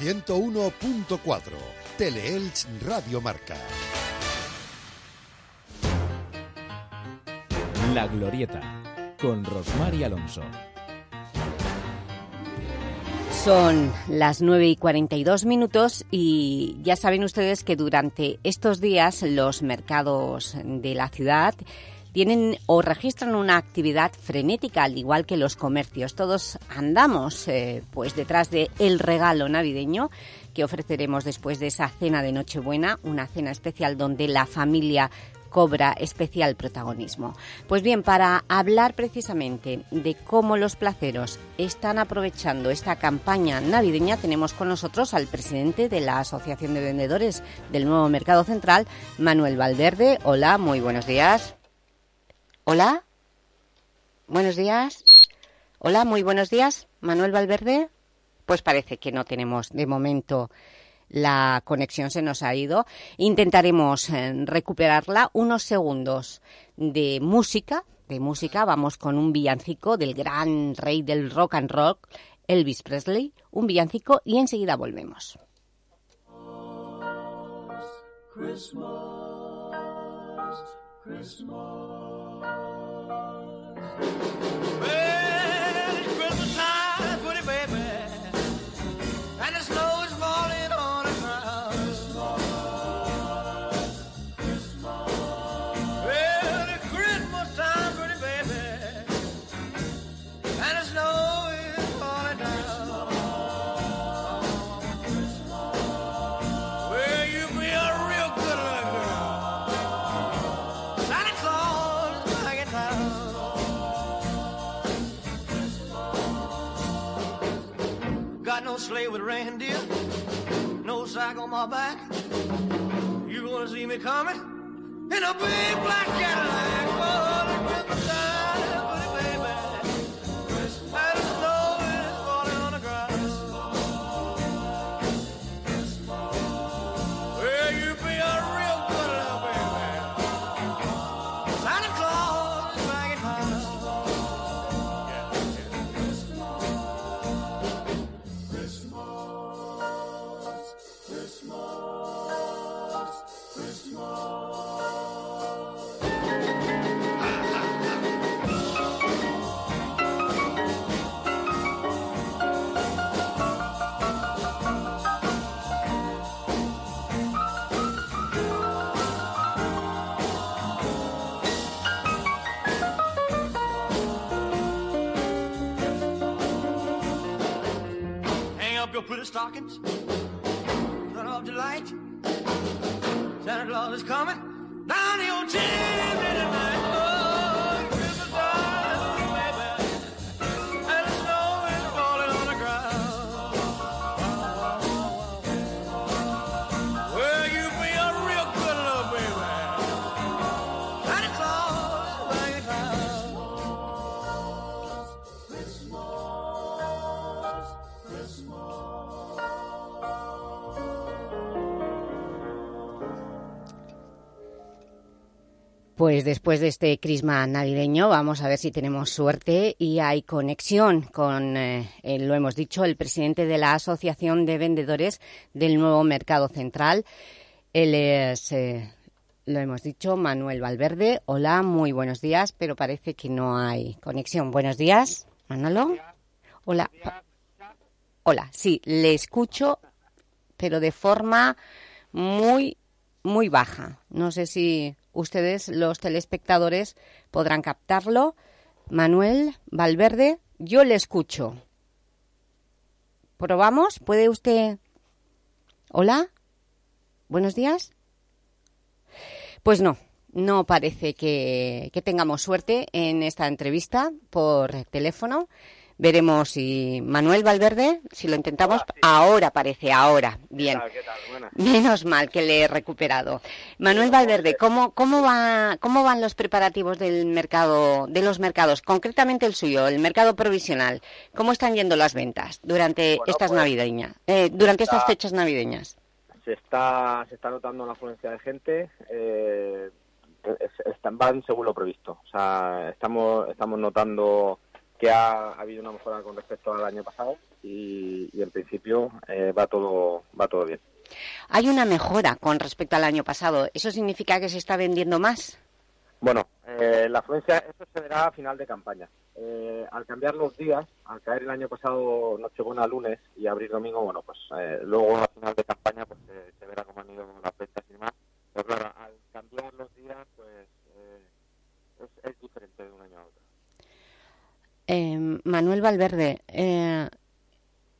101.4 Teleelch Radio Marca. La Glorieta, con Rosmar y Alonso. Son las 9 y 42 minutos y ya saben ustedes que durante estos días los mercados de la ciudad tienen o registran una actividad frenética, al igual que los comercios. Todos andamos eh, pues detrás de el regalo navideño que ofreceremos después de esa cena de Nochebuena, una cena especial donde la familia cobra especial protagonismo. Pues bien, para hablar precisamente de cómo los placeros están aprovechando esta campaña navideña, tenemos con nosotros al presidente de la Asociación de Vendedores del Nuevo Mercado Central, Manuel Valverde. Hola, muy buenos días. Hola. Buenos días. Hola, muy buenos días. Manuel Valverde. Pues parece que no tenemos de momento la conexión se nos ha ido. Intentaremos eh, recuperarla unos segundos de música. De música vamos con un villancico del gran rey del rock and roll, Elvis Presley, un villancico y enseguida volvemos. Hey! Reindeer, no sack on my back. You gonna see me coming in a big black Cadillac? The Christmas time, stockings. Turn off the light. Santa Claus is coming down your chimney Pues después de este crisma navideño vamos a ver si tenemos suerte y hay conexión con, eh, eh, lo hemos dicho, el presidente de la Asociación de Vendedores del Nuevo Mercado Central. Él es, eh, lo hemos dicho, Manuel Valverde. Hola, muy buenos días, pero parece que no hay conexión. Buenos días, Manolo. Hola. Hola, sí, le escucho, pero de forma muy, muy baja. No sé si ustedes, los telespectadores, podrán captarlo. Manuel Valverde, yo le escucho. ¿Probamos? ¿Puede usted...? ¿Hola? ¿Buenos días? Pues no, no parece que, que tengamos suerte en esta entrevista por teléfono. Veremos si Manuel Valverde, si lo intentamos, ahora parece, ahora, bien. ¿Qué tal? Buenas. Menos mal que le he recuperado. Manuel Valverde, ¿cómo, cómo, va, ¿cómo van los preparativos del mercado, de los mercados, concretamente el suyo, el mercado provisional? ¿Cómo están yendo las ventas durante Bueno, estas pues, navideñas, eh, durante estas fechas navideñas? Se está, se está notando la afluencia de gente. Eh, es- están- van según lo previsto. O sea, estamos, estamos notando que ha, ha habido una mejora con respecto al año pasado y, y en principio eh, va todo va todo bien. Hay una mejora con respecto al año pasado. ¿Eso significa que se está vendiendo más? Bueno, eh, la afluencia, esto se verá a final de campaña. Eh, al cambiar los días, al caer el año pasado Nochebuena lunes y abrir domingo, bueno, pues eh, luego a final de campaña pues se verá cómo han ido las ventas y demás. Pero claro, al cambiar los días, pues eh, es, es diferente de un año a otro. Eh, Manuel Valverde, eh,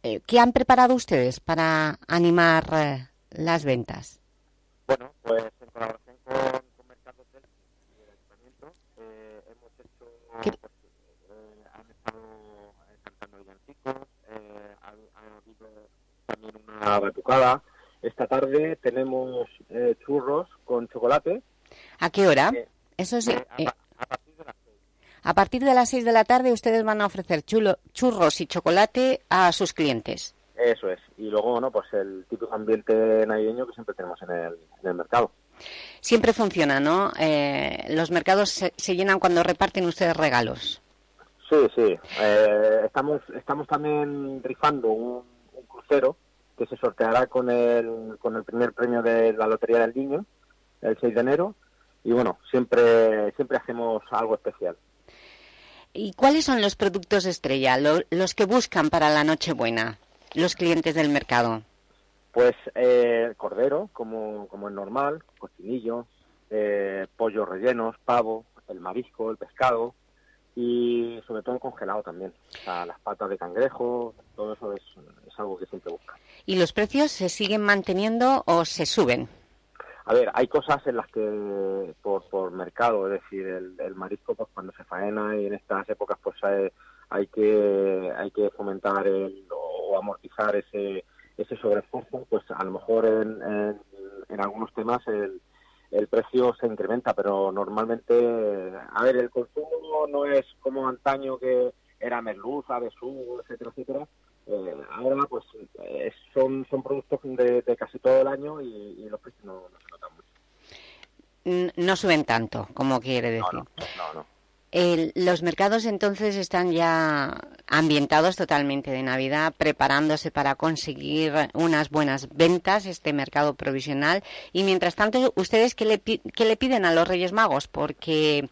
eh, ¿qué han preparado ustedes para animar eh, las ventas? Bueno, pues en colaboración con, con Mercados del y el Ayuntamiento eh, hemos hecho, pues, eh, han estado cantando villancicos, eh, ha, ha habido también una batucada. Esta tarde tenemos eh, churros con chocolate. ¿A qué hora? Eso sí. A partir de las 6 de la tarde ustedes van a ofrecer chulo- churros y chocolate a sus clientes. Eso es. Y luego, bueno, pues el típico ambiente navideño que siempre tenemos en el, en el mercado. Siempre funciona, ¿no? Eh, los mercados se, se llenan cuando reparten ustedes regalos. Sí, sí. Eh, estamos, estamos también rifando un, un crucero que se sorteará con el, con el primer premio de la Lotería del Niño el 6 de enero. Y bueno, siempre, siempre hacemos algo especial. ¿Y cuáles son los productos estrella, lo- los que buscan para la Nochebuena, los clientes del mercado? Pues eh, cordero, como, como es normal, cochinillo, eh, pollos rellenos, pavo, el marisco, el pescado y sobre todo el congelado también. O sea, las patas de cangrejo, todo eso es, es algo que siempre buscan. ¿Y los precios se siguen manteniendo o se suben? A ver, hay cosas en las que por, por mercado, es decir, el, el marisco pues cuando se faena y en estas épocas pues hay, que hay que fomentar el, o amortizar ese ese sobreesfuerzo, pues a lo mejor en, en, en algunos temas el, el precio se incrementa, pero normalmente, a ver, el consumo no es como antaño que era merluza, besú, etcétera, etcétera. Eh, ahora pues eh, son son productos de, de casi todo el año y, y los precios no, no se notan mucho. No suben tanto, como quiere decir. No, no. Los mercados entonces están ya ambientados totalmente de Navidad, preparándose para conseguir unas buenas ventas, este mercado provisional. Y mientras tanto, ¿ustedes qué le, qué le piden a los Reyes Magos? Porque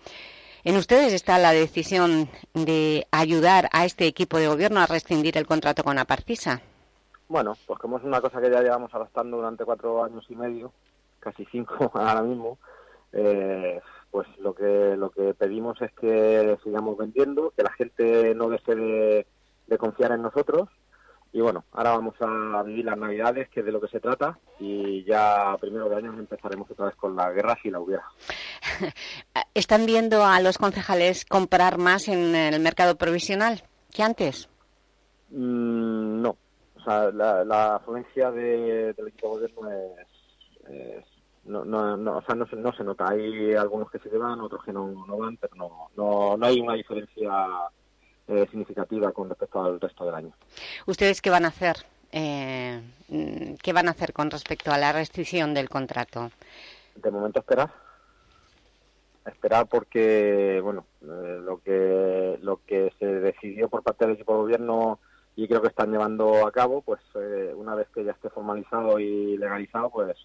en ustedes está la decisión de ayudar a este equipo de gobierno a rescindir el contrato con Aparcisa. Bueno, pues como es una cosa que ya llevamos adaptando durante cuatro años y medio, casi cinco ahora mismo, eh, pues lo que lo que pedimos es que sigamos vendiendo, que la gente no deje de, de confiar en nosotros y bueno, ahora vamos a vivir las navidades, que es de lo que se trata y ya a primero de año empezaremos otra vez con la guerra si la hubiera. ¿Están viendo a los concejales comprar más en el mercado provisional que antes? Mm, no, o sea, la, la afluencia de, del equipo de gobierno es, es- no, no, no, o sea, no se, no se nota. Hay algunos que que van, otros que no, no van, pero no, no, no hay una diferencia eh, significativa con respecto al resto del año. ¿Ustedes qué van a hacer? Eh, mm, ¿Qué van a hacer con respecto a la restricción del contrato? De momento esperar. esperar porque, bueno, eh, lo que lo que se decidió por parte del equipo de gobierno y creo que están llevando a cabo, pues eh, una vez que ya esté formalizado y legalizado, pues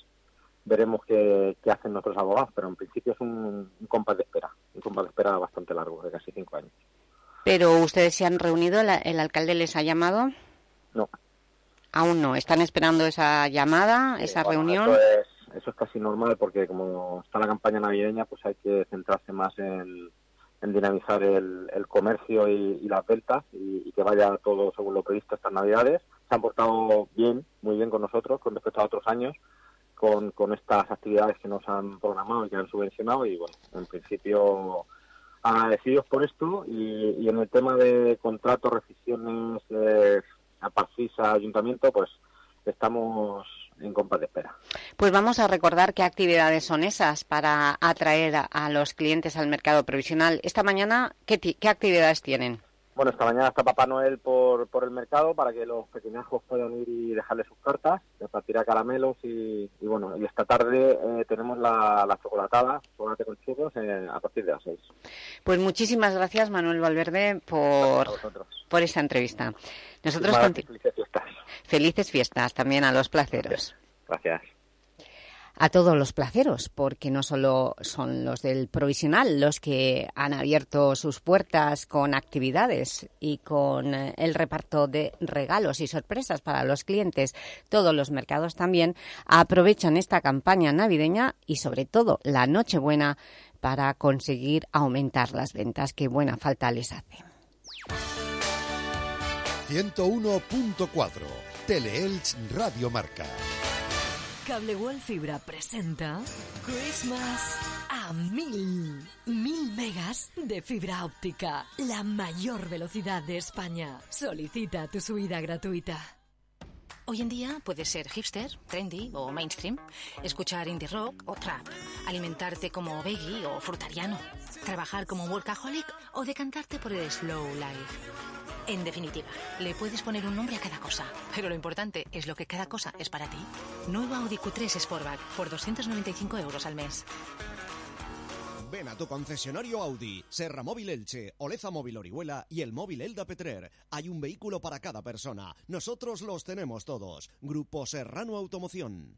veremos qué, qué hacen nuestros abogados, pero en principio es un, un compás de espera, un compás de espera bastante largo, de casi cinco años. Pero ustedes se han reunido, ¿el, el alcalde les ha llamado? No. Aún no, están esperando esa llamada, esa Bueno, reunión. Eso es, eso es casi normal porque como está la campaña navideña, pues hay que centrarse más en, en dinamizar el, el comercio y, y las ventas y, y que vaya todo según lo previsto estas navidades. Se han portado bien, muy bien con nosotros con respecto a otros años, con, con estas actividades que nos han programado y que han subvencionado y bueno, en principio agradecidos por esto y, en el tema de contratos, rescisiones, eh, a Parcisa, Ayuntamiento, pues estamos en compás de espera. Pues vamos a recordar qué actividades son esas para atraer a, los clientes al mercado provisional. Esta mañana, ¿qué, qué actividades tienen? Bueno, esta mañana está Papá Noel por, por el mercado para que los pequeñajos puedan ir y dejarle sus cartas, repartirá caramelos y, y bueno, y esta tarde eh, tenemos la, la chocolatada, chocolate con churros, eh, a partir de las seis. Pues muchísimas gracias, Manuel Valverde, por, por esta entrevista. Nosotros Felices fiestas. felices fiestas también a los placeros. Gracias. A todos los placeros, porque no solo son los del provisional los que han abierto sus puertas con actividades y con eh, el reparto de regalos y sorpresas para los clientes, todos los mercados también aprovechan esta campaña navideña y sobre todo la Nochebuena para conseguir aumentar las ventas, que buena falta les hace. 101.4 Teleelch Radio Marca. Cable World Fibra presenta Christmas a mil. Mil megas de fibra óptica. La mayor velocidad de España. Solicita tu subida gratuita. Hoy en día puedes ser hipster, trendy o mainstream, escuchar indie rock o trap, alimentarte como veggie o frutariano, trabajar como workaholic o decantarte por el slow life. En definitiva, le puedes poner un nombre a cada cosa, pero lo importante es lo que cada cosa es para ti. Nuevo Audi Q3 Sportback por 295 euros al mes. Ven a tu concesionario Audi, Serra Móvil Elche, Oleza Móvil Orihuela y el móvil Elda Petrer. Hay un vehículo para cada persona. Nosotros los tenemos todos. Grupo Serrano Automoción.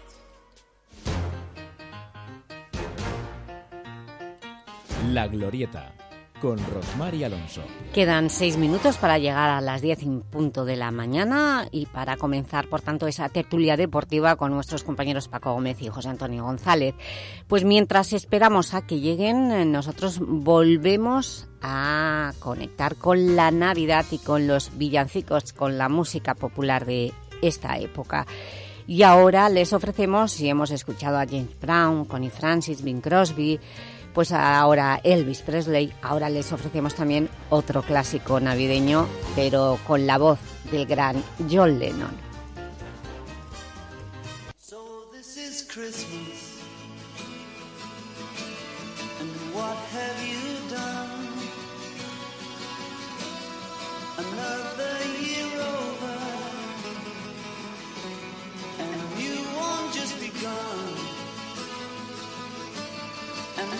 La Glorieta, con Rosmar y Alonso. Quedan seis minutos para llegar a las diez en punto de la mañana y para comenzar, por tanto, esa tertulia deportiva con nuestros compañeros Paco Gómez y José Antonio González. Pues mientras esperamos a que lleguen, eh, nosotros volvemos a conectar con la Navidad y con los villancicos, con la música popular de esta época. Y ahora les ofrecemos, si hemos escuchado a James Brown, Connie Francis, Bing Crosby, pues ahora Elvis Presley, ahora les ofrecemos también otro clásico navideño, pero con la voz del gran John Lennon.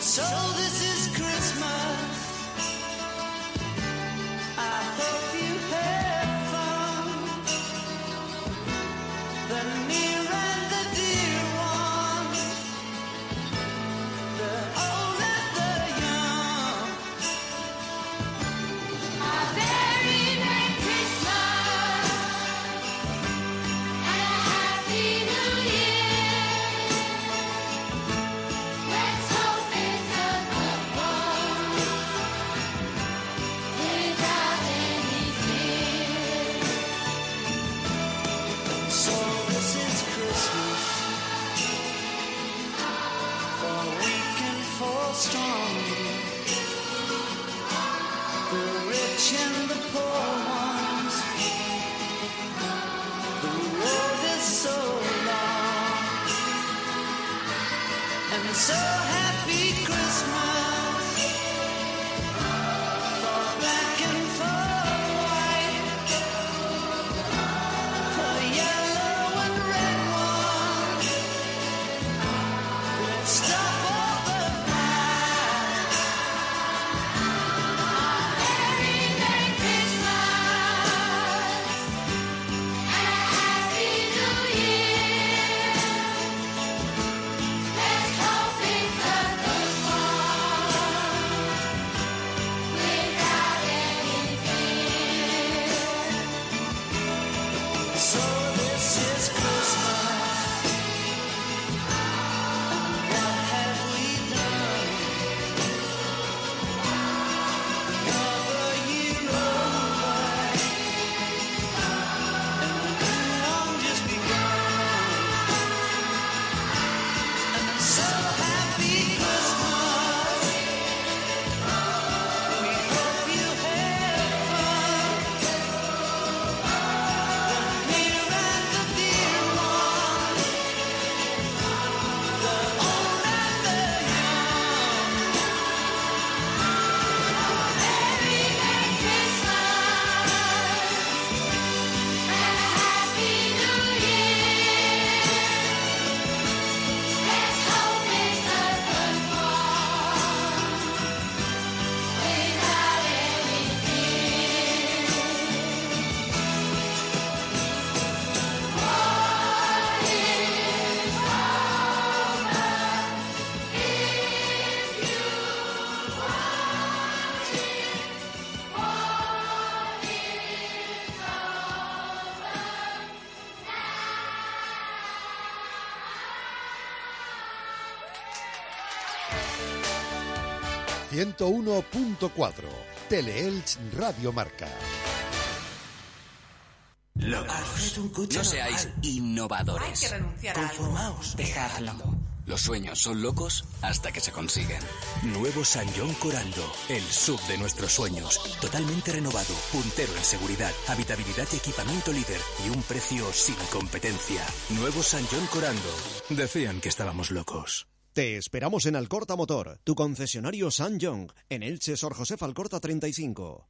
So this 101.4 Teleelch Radio Marca. No seáis innovadores. Hay que renunciar. Conformaos. Dejadlo. Los sueños son locos hasta que se consiguen. Nuevo San John Corando, el sub de nuestros sueños. Totalmente renovado, puntero en seguridad, habitabilidad y equipamiento líder y un precio sin competencia. Nuevo San John Corando. Decían que estábamos locos. Te esperamos en Alcorta Motor, tu concesionario San Young, en Elche Sor José Alcorta 35.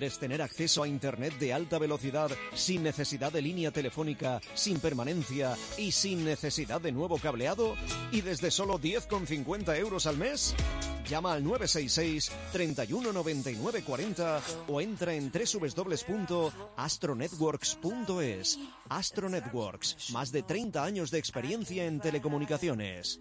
¿Quieres tener acceso a Internet de alta velocidad sin necesidad de línea telefónica, sin permanencia y sin necesidad de nuevo cableado? ¿Y desde solo 10,50 euros al mes? Llama al 966 31 99 40 o entra en www.astronetworks.es. Astro Networks, más de 30 años de experiencia en telecomunicaciones.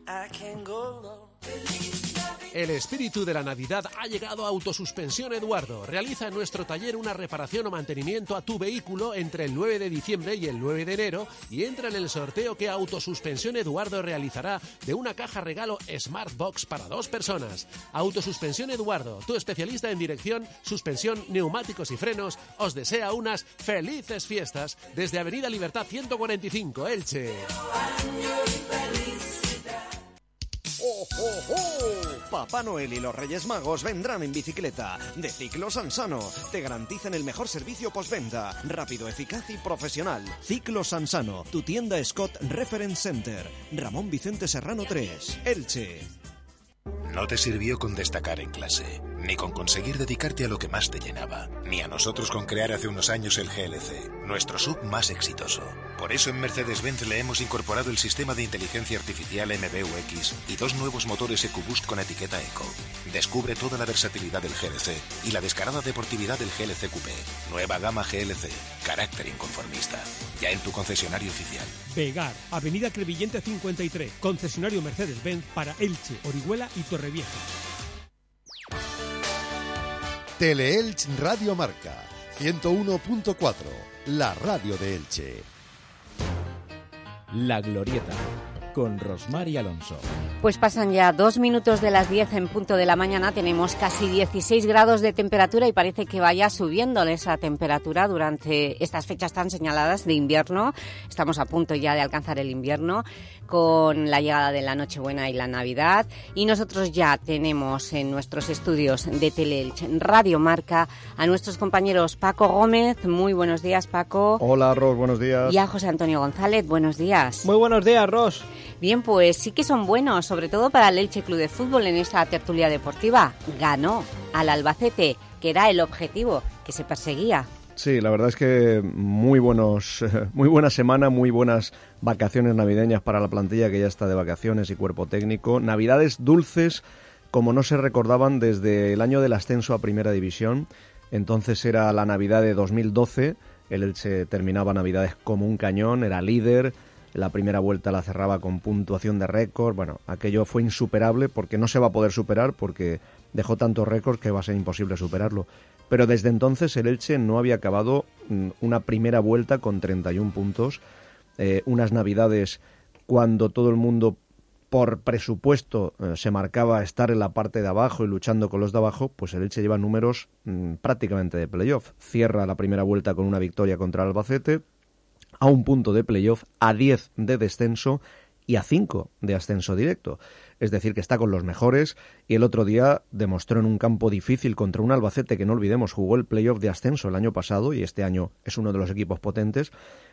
El espíritu de la Navidad ha llegado a Autosuspensión Eduardo. Realiza en nuestro taller una reparación o mantenimiento a tu vehículo entre el 9 de diciembre y el 9 de enero y entra en el sorteo que Autosuspensión Eduardo realizará de una caja regalo Smart Box para dos personas. Autosuspensión Eduardo, tu especialista en dirección, suspensión, neumáticos y frenos, os desea unas felices fiestas desde Avenida Libertad 145, Elche. ¡Oh, oh, oh! Papá Noel y los Reyes Magos vendrán en bicicleta. De Ciclo Sansano. Te garantizan el mejor servicio postventa. Rápido, eficaz y profesional. Ciclo Sansano. Tu tienda Scott Reference Center. Ramón Vicente Serrano 3. Elche. No te sirvió con destacar en clase. ni con conseguir dedicarte a lo que más te llenaba, ni a nosotros con crear hace unos años el GLC, nuestro sub más exitoso. Por eso en Mercedes-Benz le hemos incorporado el sistema de inteligencia artificial MBUX y dos nuevos motores EcoBoost con etiqueta Eco. Descubre toda la versatilidad del GLC y la descarada deportividad del GLC Coupé. Nueva gama GLC, carácter inconformista. Ya en tu concesionario oficial. Vegar, Avenida Crevillente 53, concesionario Mercedes-Benz para Elche, Orihuela y Torrevieja. Teleelch Radio Marca 101.4, la radio de Elche. La Glorieta, con Rosmar y Alonso. Pues pasan ya dos minutos de las 10 en punto de la mañana, tenemos casi 16 grados de temperatura y parece que vaya subiendo esa temperatura durante estas fechas tan señaladas de invierno. Estamos a punto ya de alcanzar el invierno con la llegada de la Nochebuena y la Navidad y nosotros ya tenemos en nuestros estudios de Teleelch Radio Marca a nuestros compañeros Paco Gómez, muy buenos días Paco. Hola Ros, buenos días. Y a José Antonio González, buenos días. Muy buenos días, Ros. Bien, pues sí que son buenos, sobre todo para el Elche Club de Fútbol en esta tertulia deportiva. Ganó al Albacete, que era el objetivo que se perseguía. Sí, la verdad es que muy buenos, muy buena semana, muy buenas vacaciones navideñas para la plantilla que ya está de vacaciones y cuerpo técnico. Navidades dulces como no se recordaban desde el año del ascenso a Primera División. Entonces era la Navidad de 2012, el Elche terminaba Navidades como un cañón, era líder, la primera vuelta la cerraba con puntuación de récord. Bueno, aquello fue insuperable porque no se va a poder superar porque dejó tantos récords que va a ser imposible superarlo. Pero desde entonces el Elche no había acabado mm, una primera vuelta con 31 puntos. Eh, unas navidades cuando todo el mundo por presupuesto eh, se marcaba estar en la parte de abajo y luchando con los de abajo, pues el Elche lleva números mm, prácticamente de playoff. Cierra la primera vuelta con una victoria contra el Albacete, a un punto de playoff, a 10 de descenso y a 5 de ascenso directo. Es decir, que está con los mejores y el otro día demostró en un campo difícil contra un Albacete que no olvidemos jugó el playoff de ascenso el año pasado y este año es uno de los equipos potentes,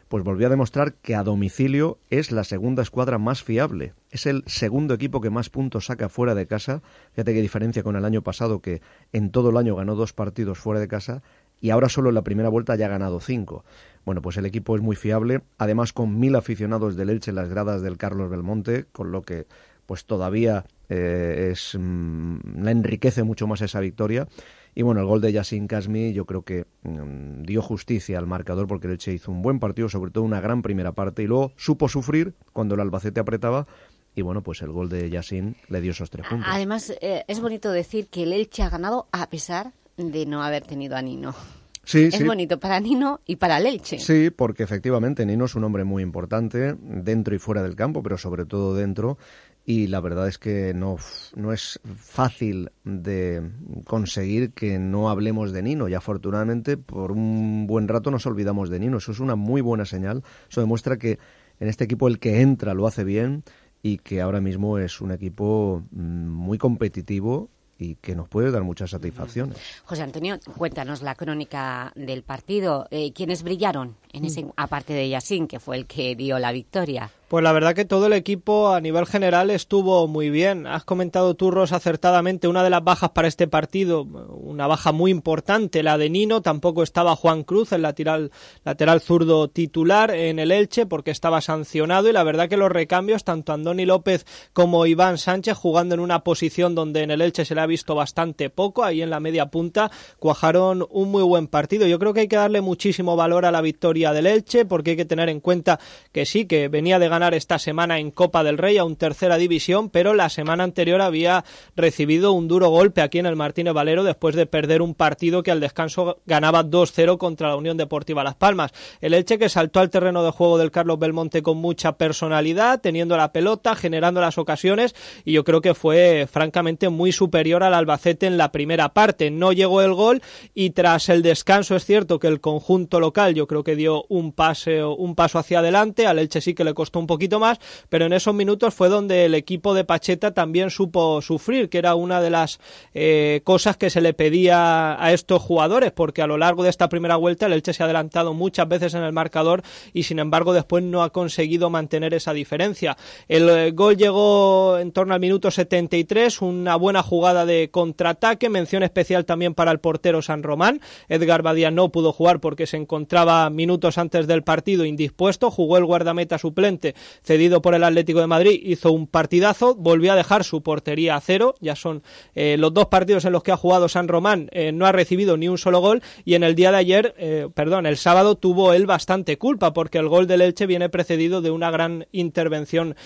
pues volvió a demostrar que a domicilio es la segunda escuadra más fiable. Es el segundo equipo que más puntos saca fuera de casa. Fíjate qué diferencia con el año pasado que en todo el año ganó dos partidos fuera de casa y ahora solo en la primera vuelta ya ha ganado cinco. Bueno, pues el equipo es muy fiable, además con mil aficionados del Elche en las gradas del Carlos Belmonte, con lo que pues todavía eh, es mm, la enriquece mucho más esa victoria. Y bueno, el gol de Yassin Kasmi yo creo que mm, dio justicia al marcador porque el Elche hizo un buen partido, sobre todo una gran primera parte, y luego supo sufrir cuando el Albacete apretaba y bueno, pues el gol de Yassin le dio esos tres puntos. Además, eh, es bonito decir que el Elche ha ganado a pesar de no haber tenido a Nino. Sí, es sí. bonito para Nino y para el Elche. Sí, porque efectivamente Nino es un hombre muy importante dentro y fuera del campo, pero sobre todo dentro. Y la verdad es que no, no es fácil de conseguir que no hablemos de Nino. Y afortunadamente, por un buen rato nos olvidamos de Nino. Eso es una muy buena señal. Eso demuestra que en este equipo el que entra lo hace bien y que ahora mismo es un equipo mm, muy competitivo y que nos puede dar muchas satisfacciones. José Antonio, cuéntanos la crónica del partido. Eh, ¿Quiénes brillaron, en ese, aparte de Yassin, que fue el que dio la victoria? Pues la verdad que todo el equipo a nivel general estuvo muy bien. Has comentado tú, Ros, acertadamente una de las bajas para este partido, una baja muy importante, la de Nino. Tampoco estaba Juan Cruz, el lateral, lateral zurdo titular en el Elche, porque estaba sancionado. Y la verdad que los recambios, tanto Andoni López como Iván Sánchez, jugando en una posición donde en el Elche se le ha visto bastante poco, ahí en la media punta, cuajaron un muy buen partido. Yo creo que hay que darle muchísimo valor a la victoria del Elche, porque hay que tener en cuenta que sí, que venía de ganar esta semana en Copa del Rey a un tercera división, pero la semana anterior había recibido un duro golpe aquí en el Martínez Valero después de perder un partido que al descanso ganaba 2-0 contra la Unión Deportiva Las Palmas. El Elche que saltó al terreno de juego del Carlos Belmonte con mucha personalidad, teniendo la pelota, generando las ocasiones y yo creo que fue francamente muy superior al Albacete en la primera parte. No llegó el gol y tras el descanso es cierto que el conjunto local yo creo que dio un paseo, un paso hacia adelante, al Elche sí que le costó un poquito más, pero en esos minutos fue donde el equipo de Pacheta también supo sufrir, que era una de las eh, cosas que se le pedía a estos jugadores, porque a lo largo de esta primera vuelta el Elche se ha adelantado muchas veces en el marcador y sin embargo después no ha conseguido mantener esa diferencia. El eh, gol llegó en torno al minuto 73, una buena jugada de contraataque, mención especial también para el portero San Román. Edgar Badía no pudo jugar porque se encontraba minutos antes del partido indispuesto, jugó el guardameta suplente cedido por el Atlético de Madrid, hizo un partidazo, volvió a dejar su portería a cero, ya son eh, los dos partidos en los que ha jugado San Román, eh, no ha recibido ni un solo gol y en el día de ayer, eh, perdón, el sábado tuvo él bastante culpa porque el gol del Elche viene precedido de una gran intervención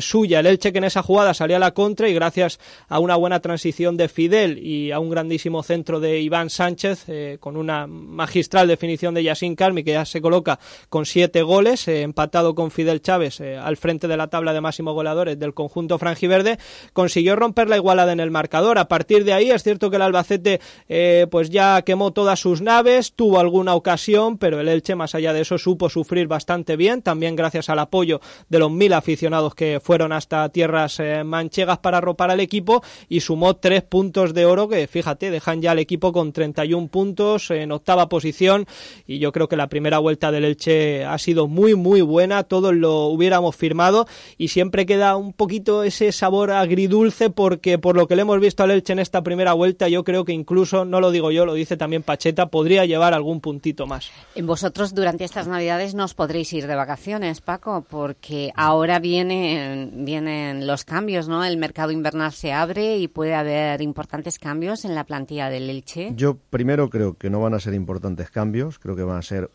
suya. El Elche que en esa jugada salía a la contra y gracias a una buena transición de Fidel y a un grandísimo centro de Iván Sánchez con una magistral definición de Yassin Carmi que ya se coloca con siete goles, empatado con Fidel Chávez al frente de la tabla de máximo goleadores del conjunto franjiverde, consiguió romper la igualada en el marcador. A partir de ahí es cierto que el Albacete eh, pues ya quemó todas sus naves, tuvo alguna ocasión, pero el Elche más allá de eso supo sufrir bastante bien, también gracias al apoyo de los mil aficionados que fueron hasta tierras eh, manchegas para arropar al equipo y sumó tres puntos de oro que fíjate dejan ya al equipo con 31 puntos en octava posición y yo creo que la primera vuelta del Elche ha sido muy muy buena, todos lo hubiéramos firmado y siempre queda un poquito ese sabor agridulce porque por lo que le hemos visto al Elche en esta primera vuelta yo creo que incluso, no lo digo yo, lo dice también Pacheta, podría llevar algún puntito más. Vosotros durante estas navidades no os podréis ir de vacaciones, Paco, porque ahora vienen, vienen los cambios, ¿no? El mercado invernal se abre y puede haber importantes cambios en la plantilla del Elche. Yo primero creo que no van a ser importantes cambios, creo que van a ser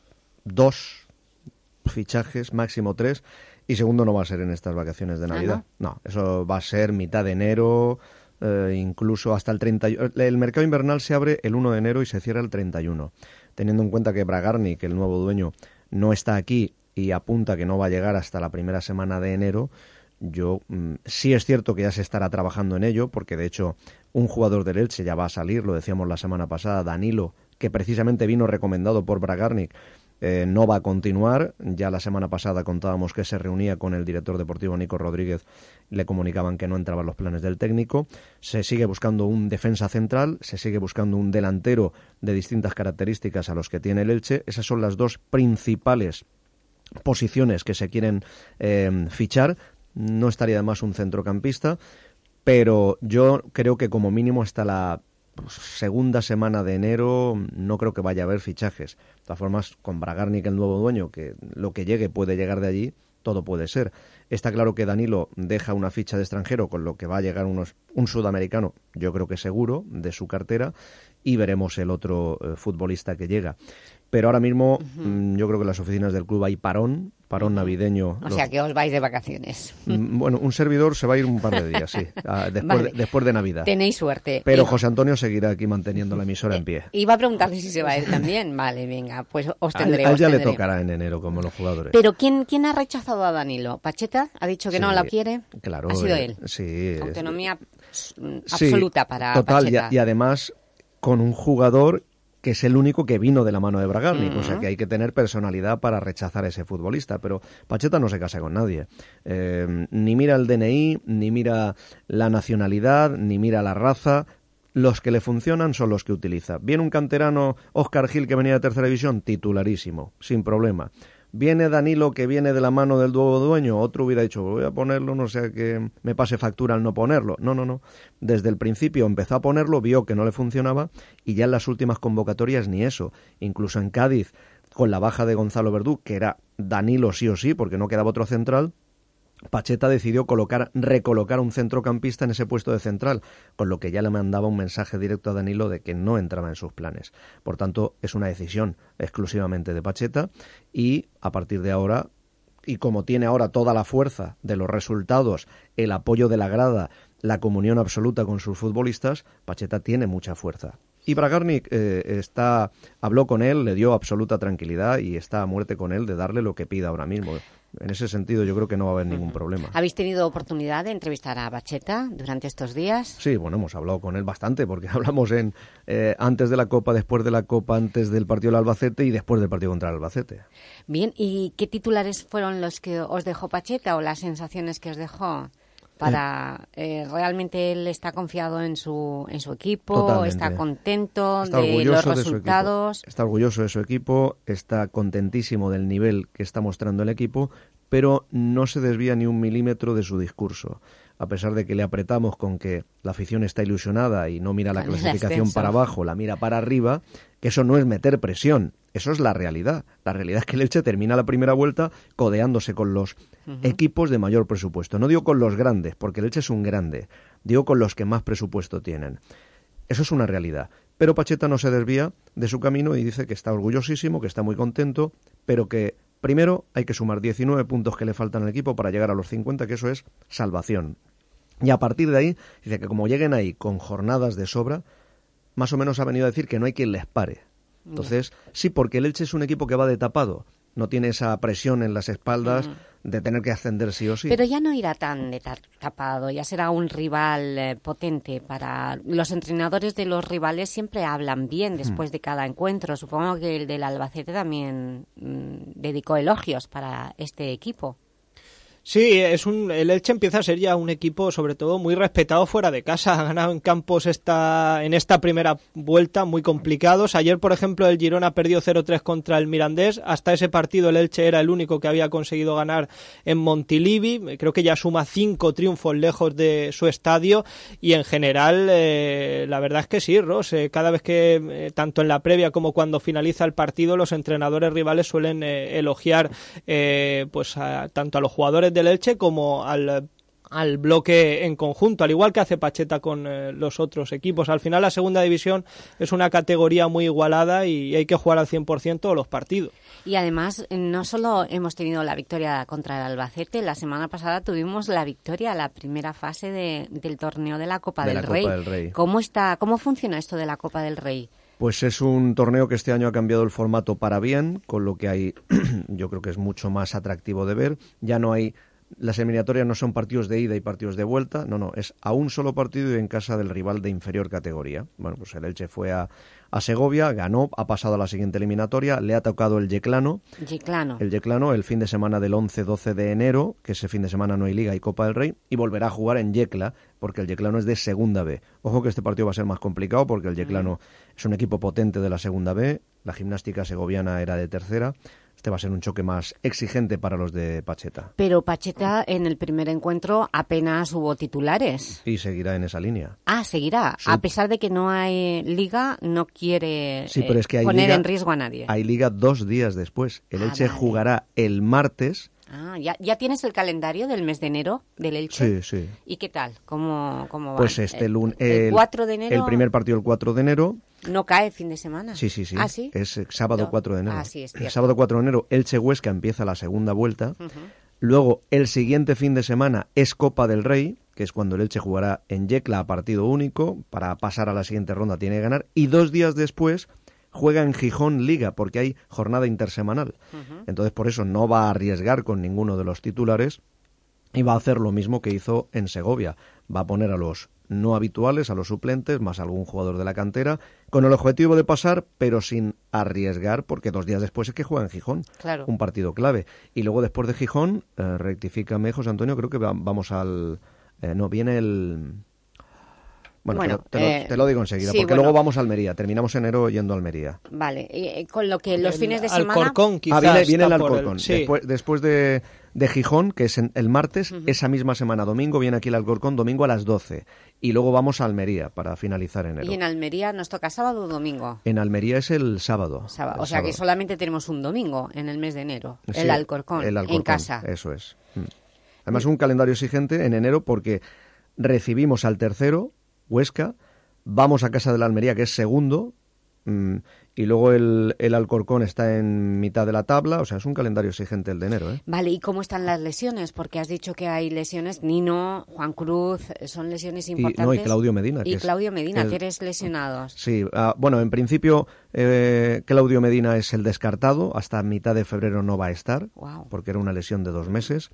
dos fichajes, máximo tres, y segundo no va a ser en estas vacaciones de Navidad. no? eso va a ser mitad de enero, eh, incluso hasta el 31. El mercado invernal se abre el 1 de enero y se cierra el 31. Teniendo en cuenta que Bragarni, el nuevo dueño, no está aquí y apunta que no va a llegar hasta la primera semana de enero, yo mm, sí es cierto que ya se estará trabajando en ello, porque de hecho un jugador del Elche ya va a salir, lo decíamos la semana pasada, Danilo, que precisamente vino recomendado por Bragarnik, eh, no va a continuar. Ya la semana pasada contábamos que se reunía con el director deportivo Nico Rodríguez, le comunicaban que no entraban los planes del técnico. Se sigue buscando un defensa central, se sigue buscando un delantero de distintas características a los que tiene el Elche. Esas son las dos principales posiciones que se quieren eh, fichar. No estaría además un centrocampista, pero yo creo que como mínimo hasta la segunda semana de enero no creo que vaya a haber fichajes. De todas formas, con Bragarnik, el nuevo dueño, que lo que llegue puede llegar de allí, todo puede ser. Está claro que Danilo deja una ficha de extranjero, con lo que va a llegar unos, un sudamericano, yo creo que seguro, de su cartera, y veremos el otro eh, futbolista que llega. Pero ahora mismo mm, yo creo que en las oficinas del club hay parón, parón navideño. O sea, que os vais de vacaciones. Mm, bueno, un servidor se va a ir un par de días, sí, después, de, después de Navidad. Tenéis suerte. Pero José Antonio seguirá aquí manteniendo la emisora en pie. Iba a preguntarle si se va a ir también. Vale, venga, pues os tendré. A él os ya le tendré. tocará en enero, como los jugadores. Pero ¿quién, ¿quién ha rechazado a Danilo? ¿Pacheta? ¿Ha dicho que no la quiere? Claro. Ha sido eh, él. Sí. Autonomía Sí, absoluta para total, y, Pacheta. a- y además con un jugador que es el único que vino de la mano de Bragarnik, o sea que hay que tener personalidad para rechazar a ese futbolista, pero Pacheta no se casa con nadie, Eh, ni mira el DNI, ni mira la nacionalidad, ni mira la raza, los que le funcionan son los que utiliza. Viene un canterano, Oscar Gil, que venía de tercera división, titularísimo, sin problema. Viene Danilo, que viene de la mano del nuevo dueño, otro hubiera dicho, voy a ponerlo, no sea que me pase factura al no ponerlo. No, no, no. Desde el principio empezó a ponerlo, vio que no le funcionaba y ya en las últimas convocatorias ni eso. Incluso en Cádiz, con la baja de Gonzalo Verdú, que era Danilo sí o sí, porque no quedaba otro central, Pacheta decidió colocar, recolocar un centrocampista en ese puesto de central, con lo que ya le mandaba un mensaje directo a Danilo de que no entraba en sus planes. Por tanto, es una decisión exclusivamente de Pacheta y a partir de ahora, y como tiene ahora toda la fuerza de los resultados, el apoyo de la grada, la comunión absoluta con sus futbolistas, Pacheta tiene mucha fuerza. Y Bragarnik eh, está, habló con él, le dio absoluta tranquilidad y está a muerte con él de darle lo que pida ahora mismo. En ese sentido yo creo que no va a haber ningún problema. ¿Habéis tenido oportunidad de entrevistar a Bacheta durante estos días? Sí, bueno, hemos hablado con él bastante porque hablamos en eh, antes de la Copa, después de la Copa, antes del partido del Albacete y después del partido contra el Albacete. Bien, ¿y qué titulares fueron los que os dejó Pacheta o las sensaciones que os dejó? Para eh, realmente él está confiado en su en su equipo, Totalmente. está contento Está de los de resultados. Está orgulloso de su equipo, está contentísimo del nivel que está mostrando el equipo, pero no se desvía ni un milímetro de su discurso. A pesar de que le apretamos con que la afición está ilusionada y no mira la clasificación para abajo, la mira para arriba, que eso no es meter presión, eso es la realidad. La realidad es que el Elche termina la primera vuelta codeándose con los equipos de mayor presupuesto. No digo con los grandes, porque el Elche es un grande, digo con los que más presupuesto tienen. Eso es una realidad. Pero Pacheta no se desvía de su camino y dice que está orgullosísimo, que está muy contento, pero que primero hay que sumar 19 puntos que le faltan al equipo para llegar a los 50, que eso es salvación. Y a partir de ahí, dice que como lleguen ahí con jornadas de sobra, más o menos ha venido a decir que no hay quien les pare. Entonces, sí, porque el Elche es un equipo que va de tapado, no tiene esa presión en las espaldas de tener que ascender sí o sí. Pero ya no irá tan de ta- tapado, ya será un rival eh, potente para... Los entrenadores de los rivales siempre hablan bien después de cada encuentro. Supongo que el del Albacete también mm, dedicó elogios para este equipo. Sí, es un, el Elche empieza a ser ya un equipo, sobre todo, muy respetado fuera de casa. Ha ganado en campos esta, en esta primera vuelta muy complicados. Ayer, por ejemplo, el Girona perdió 0-3 contra el Mirandés. Hasta ese partido el Elche era el único que había conseguido ganar en Montilivi. Creo que ya suma cinco triunfos lejos de su estadio. Y en general, eh, la verdad es que sí, Ross. eh, cada vez que, eh, tanto en la previa como cuando finaliza el partido, los entrenadores rivales suelen eh, elogiar eh, pues a- tanto a los jugadores del Elche como al al bloque en conjunto, al igual que hace Pacheta con eh, los otros equipos. Al final la segunda división es una categoría muy igualada y hay que jugar al 100% todos los partidos. Y además, no solo hemos tenido la victoria contra el Albacete, la semana pasada tuvimos la victoria, la primera fase de- del torneo de la Copa, De del, la Copa Rey. del Rey. ¿Cómo, está, ¿Cómo funciona esto de la Copa del Rey? Pues es un torneo que este año ha cambiado el formato para bien, con lo que hay, yo creo que es mucho más atractivo de ver. Ya no hay, las eliminatorias no son partidos de ida y partidos de vuelta, no, no, es a un solo partido y en casa del rival de inferior categoría. Bueno, pues el Elche fue a, a Segovia, ganó, ha pasado a la siguiente eliminatoria, le ha tocado el Yeclano, Yeclano. el Yeclano el fin de semana del 11-12 de enero, que ese fin de semana no hay Liga y Copa del Rey, y volverá a jugar en Yecla, porque el Yeclano es de Segunda B. Ojo que este partido va a ser más complicado, porque el Yeclano es un equipo potente de la Segunda B, la gimnástica segoviana era de tercera. Este va a ser un choque más exigente para los de Pacheta. Pero Pacheta en el primer encuentro apenas hubo titulares. Y seguirá en esa línea. Ah, seguirá. Sí. A pesar de que no hay liga, no quiere Sí, pero eh, es que hay poner liga, en riesgo a nadie. Hay liga dos días después. El Ah, Elche vale. jugará el martes. Ah, ¿ya, ¿ya tienes el calendario del mes de enero del Elche? Sí, sí. ¿Y qué tal? ¿Cómo, cómo va? Pues este lunes. el 4 de enero- El primer partido el 4 de enero. ¿No cae fin de semana? Sí, sí, sí. ¿Ah, sí? Es eh, sábado No. 4 de enero. Ah, sí, es el sábado 4 de enero, Elche Huesca empieza la segunda vuelta. Luego, el siguiente fin de semana es Copa del Rey, que es cuando el Elche jugará en Yecla a partido único. Para pasar a la siguiente ronda tiene que ganar. Y dos días después juega en Gijón Liga, porque hay jornada intersemanal. Entonces, por eso no va a arriesgar con ninguno de los titulares y va a hacer lo mismo que hizo en Segovia. Va a poner a los no habituales, a los suplentes, más algún jugador de la cantera, con el objetivo de pasar, pero sin arriesgar, porque dos días después es que juega en Gijón. Claro. Un partido clave. Y luego después de Gijón, eh, rectifícame, José Antonio, creo que va- vamos al... eh, no, viene el... Bueno, Bueno, te, lo, te lo- eh, te lo digo enseguida, sí, porque bueno. luego vamos a Almería. Terminamos enero yendo a Almería. Vale, eh, eh, con lo que los El fines de semana... Alcorcón, Ah, quizás. viene, viene el Alcorcón. sí. Después, después de, de Gijón, que es en- el martes, esa misma semana, domingo, viene aquí el Alcorcón, domingo a las 12. Y luego vamos a Almería para finalizar enero. Y en Almería nos toca sábado o domingo. En Almería es el sábado. Sábado. El O sea que solamente tenemos un domingo en el mes de enero. Sí, el, Alcorcón, el Alcorcón, en casa. Eso es. Mm. Además, un calendario exigente en enero porque recibimos al tercero, Huesca, vamos a casa de la Almería, que es segundo, mm, y luego el, el Alcorcón está en mitad de la tabla, o sea, es un calendario exigente el de enero. ¿eh? Vale, ¿y cómo están las lesiones? Porque has dicho que hay lesiones, Nino, Juan Cruz, son lesiones importantes. no, y Claudio Medina, que Y es- Claudio Medina, es- tres lesionados. Sí, ah, bueno, en principio eh, Claudio Medina es el descartado, hasta mitad de febrero no va a estar, porque era una lesión de dos meses,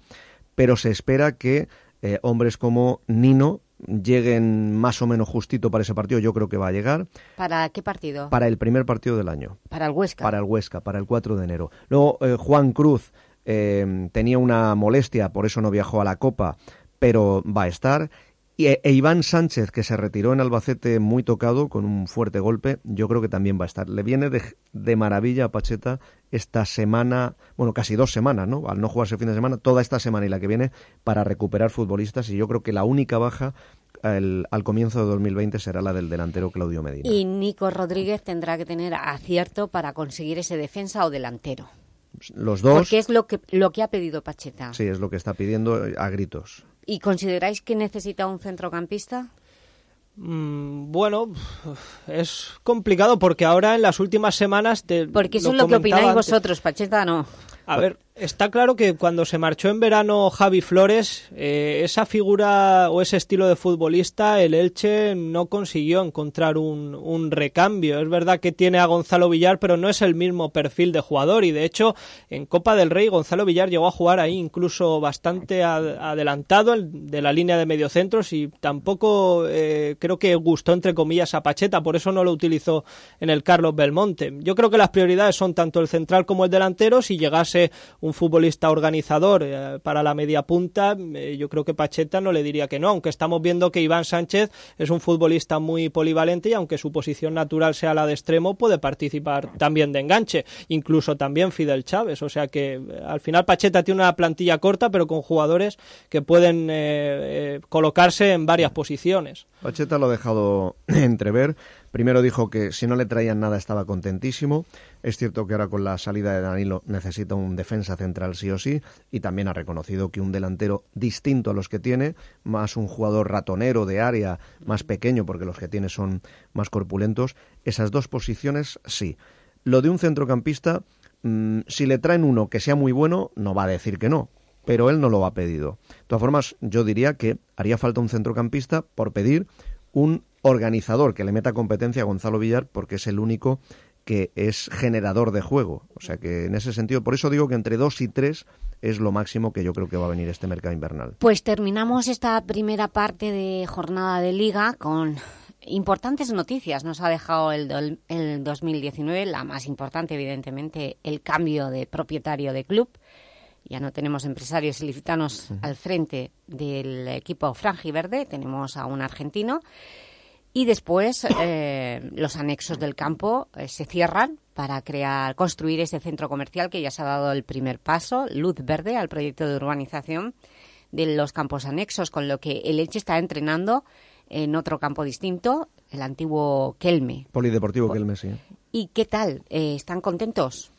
pero se espera que eh, hombres como Nino lleguen más o menos justito para ese partido, yo creo que va a llegar, ¿Para qué partido? para el primer partido del año. Para el Huesca. Para el Huesca, para el 4 de enero. Luego, eh, Juan Cruz eh, tenía una molestia, por eso no viajó a la Copa, pero va a estar. Y, e, e Iván Sánchez, que se retiró en Albacete muy tocado, con un fuerte golpe, yo creo que también va a estar. Le viene de, de maravilla a Pacheta esta semana, bueno, casi dos semanas, ¿no? Al no jugarse el fin de semana, toda esta semana y la que viene, para recuperar futbolistas. Y yo creo que la única baja al- al comienzo de 2020 será la del delantero Claudio Medina. Y Nico Rodríguez tendrá que tener acierto para conseguir ese defensa o delantero. Los dos. Porque es lo que, lo que ha pedido Pacheta. Sí, es lo que está pidiendo eh, a gritos. ¿Y consideráis que necesita un centrocampista? Mm, bueno, es complicado porque ahora en las últimas semanas... Te, Porque eso es lo que opináis antes. vosotros, Pacheta no. A ver, está claro que cuando se marchó en verano Javi Flores, eh, esa figura o ese estilo de futbolista, el Elche no consiguió encontrar un, recambio. Es verdad que tiene a Gonzalo Villar, pero no es el mismo perfil de jugador. Y de hecho, en Copa del Rey, Gonzalo Villar llegó a jugar ahí incluso bastante adelantado el- de la línea de mediocentros y tampoco eh, creo que gustó, entre comillas, a Pacheta. Por eso no lo utilizó en el Carlos Belmonte. Yo creo que las prioridades son tanto el central como el delantero. Si llegase futbolista organizador eh, para la media punta, eh, yo creo que Pacheta no le diría que no, aunque estamos viendo que Iván Sánchez es un futbolista muy polivalente y aunque su posición natural sea la de extremo, puede participar también de enganche, incluso también Fidel Chávez. O sea que eh, al final Pacheta tiene una plantilla corta, pero con jugadores que pueden colocarse en varias posiciones. Pacheta lo ha dejado entrever. Primero dijo que si no le traían nada estaba contentísimo. Es cierto que ahora con la salida de Danilo necesita un defensa central sí o sí. Y también ha reconocido que un delantero distinto a los que tiene, más un jugador ratonero de área, más pequeño porque los que tiene son más corpulentos. Esas dos posiciones sí. Lo de un centrocampista, mm, si le traen uno que sea muy bueno, no va a decir que no pero él no lo ha pedido. De todas formas, yo diría que haría falta un centrocampista por pedir un organizador que le meta competencia a Gonzalo Villar porque es el único que es generador de juego. O sea que en ese sentido, por eso digo que entre dos y tres es lo máximo que yo creo que va a venir este mercado invernal. Pues terminamos esta primera parte de jornada de liga con importantes noticias. Nos ha dejado el, el 2019, la más importante evidentemente, el cambio de propietario de club. Ya no tenemos empresarios ilicitanos al frente del equipo franjiverde, tenemos a un argentino. Y después eh, los anexos del campo eh, se cierran para crear, construir ese centro comercial que ya se ha dado el primer paso, luz verde al proyecto de urbanización de los campos anexos, con lo que el Elche está entrenando en otro campo distinto, el antiguo Kelme. Polideportivo que el Messi. ¿Y qué tal? Eh, ¿Están contentos?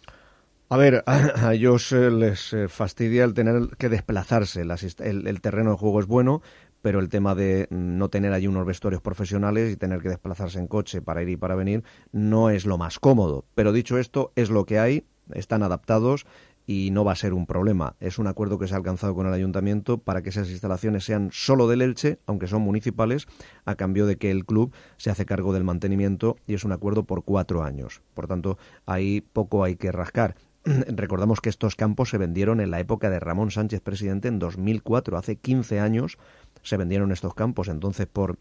A ver, a, a ellos eh, les eh, fastidia el tener que desplazarse. El, terreno de juego es bueno, pero el tema de no tener allí unos vestuarios profesionales y tener que desplazarse en coche para ir y para venir no es lo más cómodo. Pero dicho esto, es lo que hay, están adaptados y no va a ser un problema. Es un acuerdo que se ha alcanzado con el ayuntamiento para que esas instalaciones sean solo del Elche, aunque son municipales, a cambio de que el club se hace cargo del mantenimiento y es un acuerdo por cuatro años. Por tanto, ahí poco hay que rascar. Recordamos que estos campos se vendieron en la época de Ramón Sánchez presidente en 2004, hace 15 años se vendieron estos campos, entonces por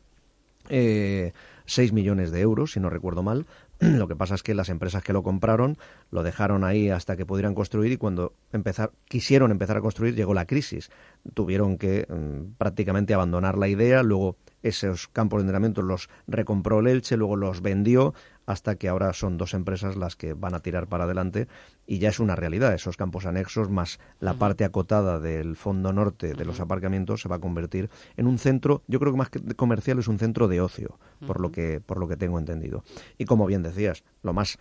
eh, 6 millones de euros, si no recuerdo mal. Lo que pasa es que las empresas que lo compraron lo dejaron ahí hasta que pudieran construir y cuando empezar, quisieron empezar a construir llegó la crisis. Tuvieron que mm, prácticamente abandonar la idea, luego esos campos de entrenamiento los recompró el Elche, luego los vendió hasta que ahora son dos empresas las que van a tirar para adelante y ya es una realidad. Esos campos anexos más la parte acotada del fondo norte de los aparcamientos se va a convertir en un centro, yo creo que más que comercial es un centro de ocio, por lo que por lo que tengo entendido. Y como bien decías, lo más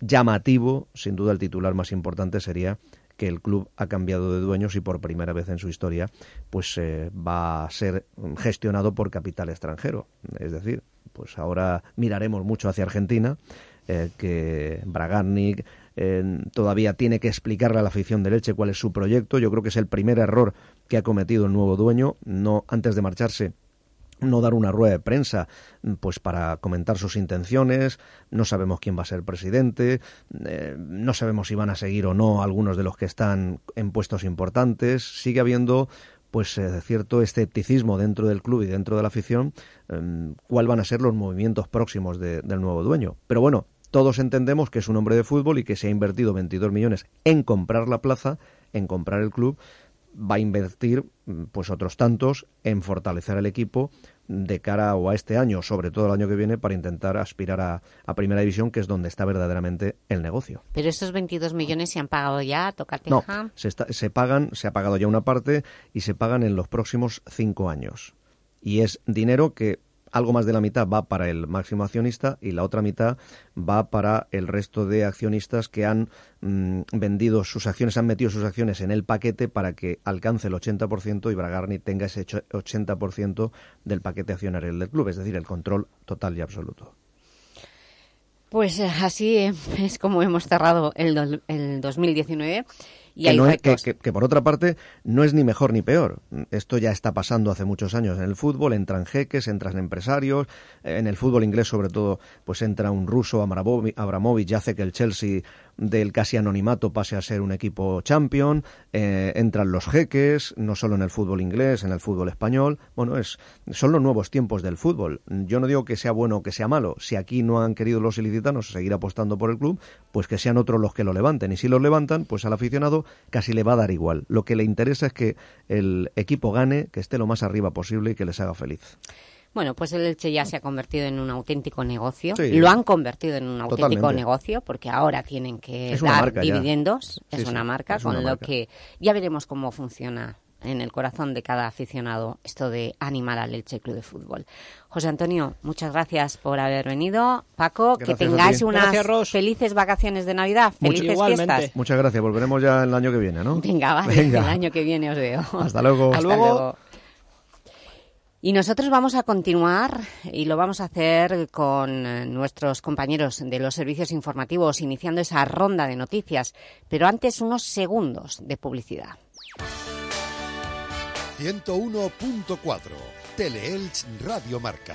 llamativo, sin duda el titular más importante sería que el club ha cambiado de dueños y por primera vez en su historia pues eh, va a ser gestionado por capital extranjero. Es decir, pues ahora miraremos mucho hacia Argentina eh, que Bragarnik eh, todavía tiene que explicarle a la afición del Elche cuál es su proyecto. Yo creo que es el primer error que ha cometido el nuevo dueño, no antes de marcharse no dar una rueda de prensa pues para comentar sus intenciones, no sabemos quién va a ser presidente, eh, no sabemos si van a seguir o no algunos de los que están en puestos importantes, sigue habiendo pues eh, cierto escepticismo dentro del club y dentro de la afición eh, cuál van a ser los movimientos próximos de- del nuevo dueño. Pero bueno, todos entendemos que es un hombre de fútbol y que se ha invertido 22 millones en comprar la plaza, en comprar el club, va a invertir mm, pues otros tantos en fortalecer el equipo de cara o a este año, sobre todo el año que viene, para intentar aspirar a, a Primera División, que es donde está verdaderamente el negocio. Pero esos 22 millones se han pagado ya, toca No, se, está- se pagan, se ha pagado ya una parte y se pagan en los próximos cinco años. Y es dinero que algo más de la mitad va para el máximo accionista y la otra mitad va para el resto de accionistas que han mm, vendido sus acciones, han metido sus acciones en el paquete para que alcance el 80% y Bragarni tenga ese ocho- 80% del paquete accionario del club, es decir, el control total y absoluto. Pues eh, así es como hemos cerrado el, el 2019 y que, hay no es- que- retos. que- que por otra parte no es ni mejor ni peor. Esto ya está pasando hace muchos años en el fútbol, entran jeques, entran empresarios, en el fútbol inglés sobre todo pues entra un ruso, Abramovi- Abramovich, y hace que el Chelsea del casi anonimato pase a ser un equipo champion, eh, entran los jeques, no solo en el fútbol inglés, en el fútbol español, bueno, es, son los nuevos tiempos del fútbol. Yo no digo que sea bueno o que sea malo, si aquí no han querido los ilicitanos seguir apostando por el club, pues que sean otros los que lo levanten, y si los levantan, pues al aficionado casi le va a dar igual. Lo que le interesa es que el equipo gane, que esté lo más arriba posible y que les haga feliz. Bueno, pues el Elche ya se ha convertido en un auténtico negocio. Sí. Lo han convertido en un auténtico Totalmente. negocio porque ahora tienen que Es dar dividendos. Sí, es sí, una marca es con una lo marca. que ya veremos cómo funciona en el corazón de cada aficionado esto de animar al Elche Club de Fútbol. José Antonio, muchas gracias por haber venido. Paco, Gracias que tengáis unas Gracias, felices vacaciones de Navidad, Mucho- felices fiestas. Muchas gracias. Volveremos ya el año que viene, ¿no? Venga, vale, Venga. el año que viene os veo. Hasta luego. Hasta luego. Y nosotros vamos a continuar y lo vamos a hacer con eh, nuestros compañeros de los servicios informativos iniciando esa ronda de noticias, pero antes unos segundos de publicidad. 101.4 Teleelch Radio Marca.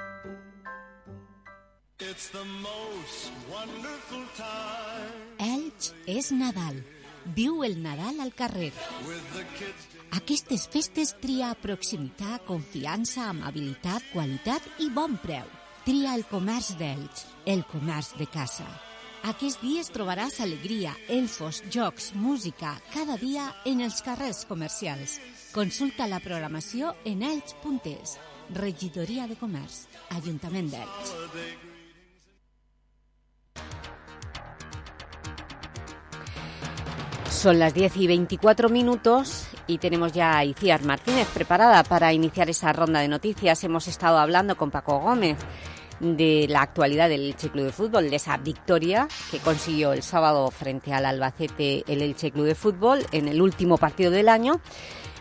Elx és Nadal. Viu el Nadal al carrer. Aquestes festes tria proximitat, confiança, amabilitat, qualitat i bon preu. Tria el comerç d'Elx, el comerç de casa. Aquests dies trobaràs alegria, elfos, jocs, música, cada dia en els carrers comercials. Consulta la programació en elx.es. Regidoria de Comerç, Ajuntament d'Elx. Son las 10 y 24 minutos y tenemos ya a Iciar Martínez preparada para iniciar esa ronda de noticias. Hemos estado hablando con Paco Gómez de la actualidad del Elche Club de Fútbol, de esa victoria que consiguió el sábado frente al Albacete el Elche Club de Fútbol en el último partido del año,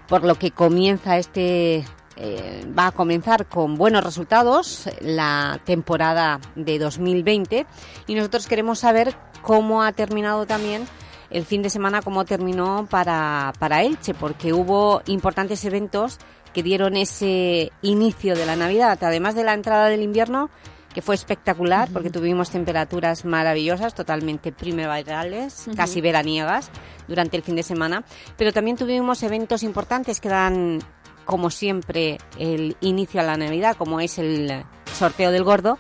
por lo que comienza este eh, va a comenzar con buenos resultados la temporada de 2020 y nosotros queremos saber cómo ha terminado también el fin de semana, cómo terminó para, para Elche, porque hubo importantes eventos que dieron ese inicio de la Navidad, además de la entrada del invierno, que fue espectacular, porque tuvimos temperaturas maravillosas, totalmente primaverales, Ujú. casi veraniegas, durante el fin de semana, pero también tuvimos eventos importantes que dan, como siempre, el inicio a la Navidad, como es el sorteo del gordo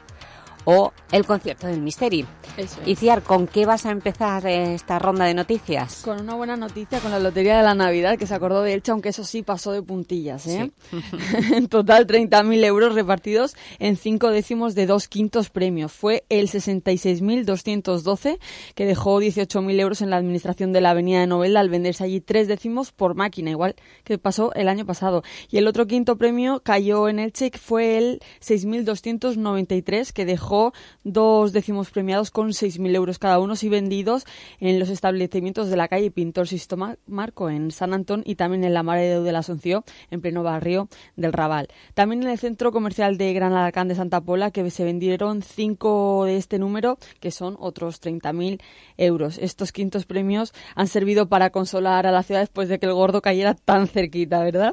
o el concierto del Misteri. Eso es. Y Ciar, ¿con qué vas a empezar eh, esta ronda de noticias? Con una buena noticia, con la Lotería de la Navidad, que se acordó de Elche, aunque eso sí pasó de puntillas. ¿eh? en total, 30.000 euros repartidos en cinco décimos de dos quintos premios. Fue el 66.212, que dejó 18.000 euros en la administración de la Avenida de Novelda al venderse allí tres décimos por máquina, igual que pasó el año pasado. Y el otro quinto premio cayó en Elche, fue el 6.293, que dejó dos décimos premiados con 6.000 euros cada uno y vendidos en los establecimientos de la calle Pintor Sisto Marco en San Antón y también en la Mare de la Asunción, en pleno barrio del Raval. También en el centro comercial de Gran Alacán de Santa Pola, que se vendieron cinco de este número, que son otros 30.000 euros. Estos quintos premios han servido para consolar a la ciudad después de que el gordo cayera tan cerquita, ¿verdad?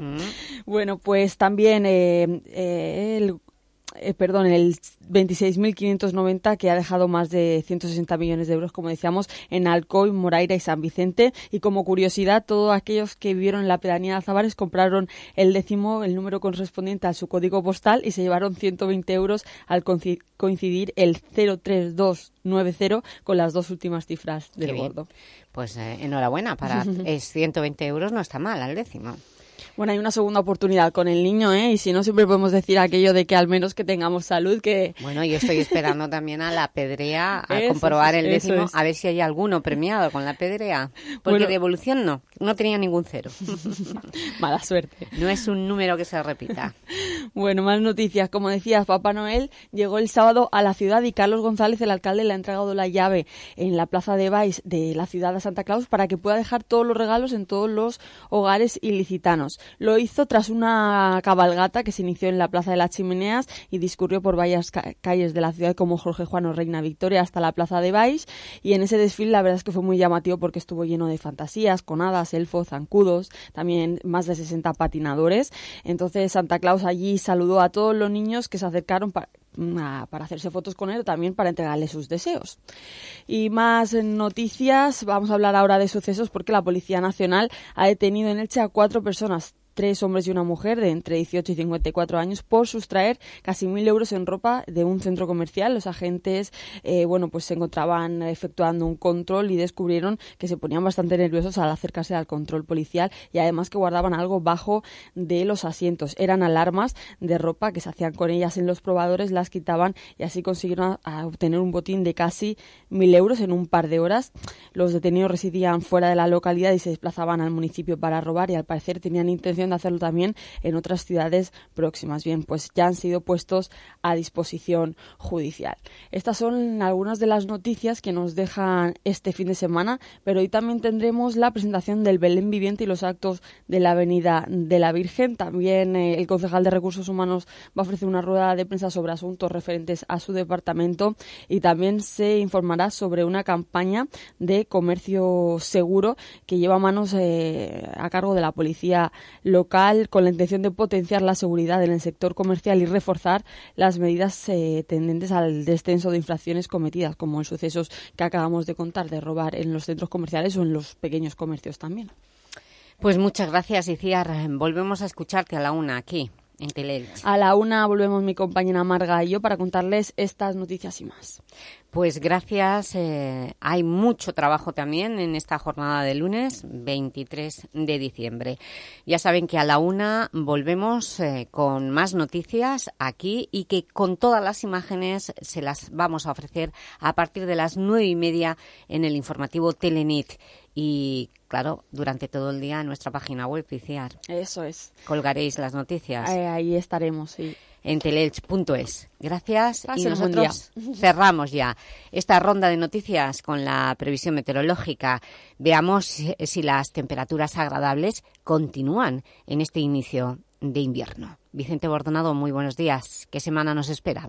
Bueno, pues también eh, eh, el eh, perdón, el 26.590 que ha dejado más de 160 millones de euros, como decíamos, en Alcoy, Moraira y San Vicente. Y como curiosidad, todos aquellos que vivieron en la pedanía de Alzabares compraron el décimo, el número correspondiente a su código postal y se llevaron 120 euros al coinci- coincidir el 03290 con las dos últimas cifras del gordo. Pues eh, enhorabuena, para es 120 euros no está mal al décimo. Bueno, hay una segunda oportunidad con el niño, ¿eh? Y si no, siempre podemos decir aquello de que al menos que tengamos salud, que... Bueno, yo estoy esperando también a la pedrea a Eso comprobar el décimo, es. a ver si hay alguno premiado con la pedrea. Porque Bueno. de evolución no, no tenía ningún cero. Mala suerte. No es un número que se repita. Bueno, más noticias. Como decías, Papá Noel llegó el sábado a la ciudad y Carlos González, el alcalde, le ha entregado la llave en la plaza de Baix de la ciudad de Santa Claus para que pueda dejar todos los regalos en todos los hogares ilicitanos. Lo hizo tras una cabalgata que se inició en la plaza de las Chimeneas y discurrió por varias ca- calles de la ciudad como Jorge Juan o Reina Victoria hasta la plaza de Baix. Y en ese desfile la verdad es que fue muy llamativo porque estuvo lleno de fantasías, con hadas, elfos, zancudos, también más de 60 patinadores. Entonces Santa Claus allí saludó a todos los niños que se acercaron para para hacerse fotos con él también para entregarle sus deseos. Y más noticias, vamos a hablar ahora de sucesos porque la Policía Nacional ha detenido en Elche a cuatro personas tres hombres y una mujer de entre 18 y 54 años por sustraer casi mil euros en ropa de un centro comercial. Los agentes, eh, bueno, pues se encontraban efectuando un control y descubrieron que se ponían bastante nerviosos al acercarse al control policial y además que guardaban algo bajo de los asientos. Eran alarmas de ropa que se hacían con ellas en los probadores, las quitaban y así consiguieron obtener un botín de casi mil euros en un par de horas. Los detenidos residían fuera de la localidad y se desplazaban al municipio para robar y al parecer tenían intención de hacerlo también en otras ciudades próximas. Bien, pues ya han sido puestos a disposición judicial. Estas son algunas de las noticias que nos dejan este fin de semana, pero hoy también tendremos la presentación del Belén Viviente y los actos de la Avenida de la Virgen. También eh, el concejal de Recursos Humanos va a ofrecer una rueda de prensa sobre asuntos referentes a su departamento y también se informará sobre una campaña de comercio seguro que lleva manos eh, a cargo de la policía local con la intención de potenciar la seguridad en el sector comercial y reforzar las medidas eh, tendentes al descenso de infracciones cometidas, como los sucesos que acabamos de contar de robar en los centros comerciales o en los pequeños comercios también. Pues muchas gracias, Iciar. Volvemos a escucharte a la una aquí, en Teleelch. A la una volvemos mi compañera Marga y yo para contarles estas noticias y más. Pues gracias. eh, hay mucho trabajo también en esta jornada de lunes 23 de diciembre. Ya saben que a la una volvemos eh, con más noticias aquí y que con todas las imágenes se las vamos a ofrecer a partir de las nueve y media en el informativo Telenit. Y claro, durante todo el día en nuestra página web, Iciar. Eso es. Colgaréis las noticias Eh, ahí estaremos, sí. en. Gracias y Pasen nosotros cerramos ya esta ronda de noticias con la previsión meteorológica. Veamos si las temperaturas agradables continúan en este inicio de invierno. Vicente Bordonado, muy buenos días. ¿Qué semana nos espera?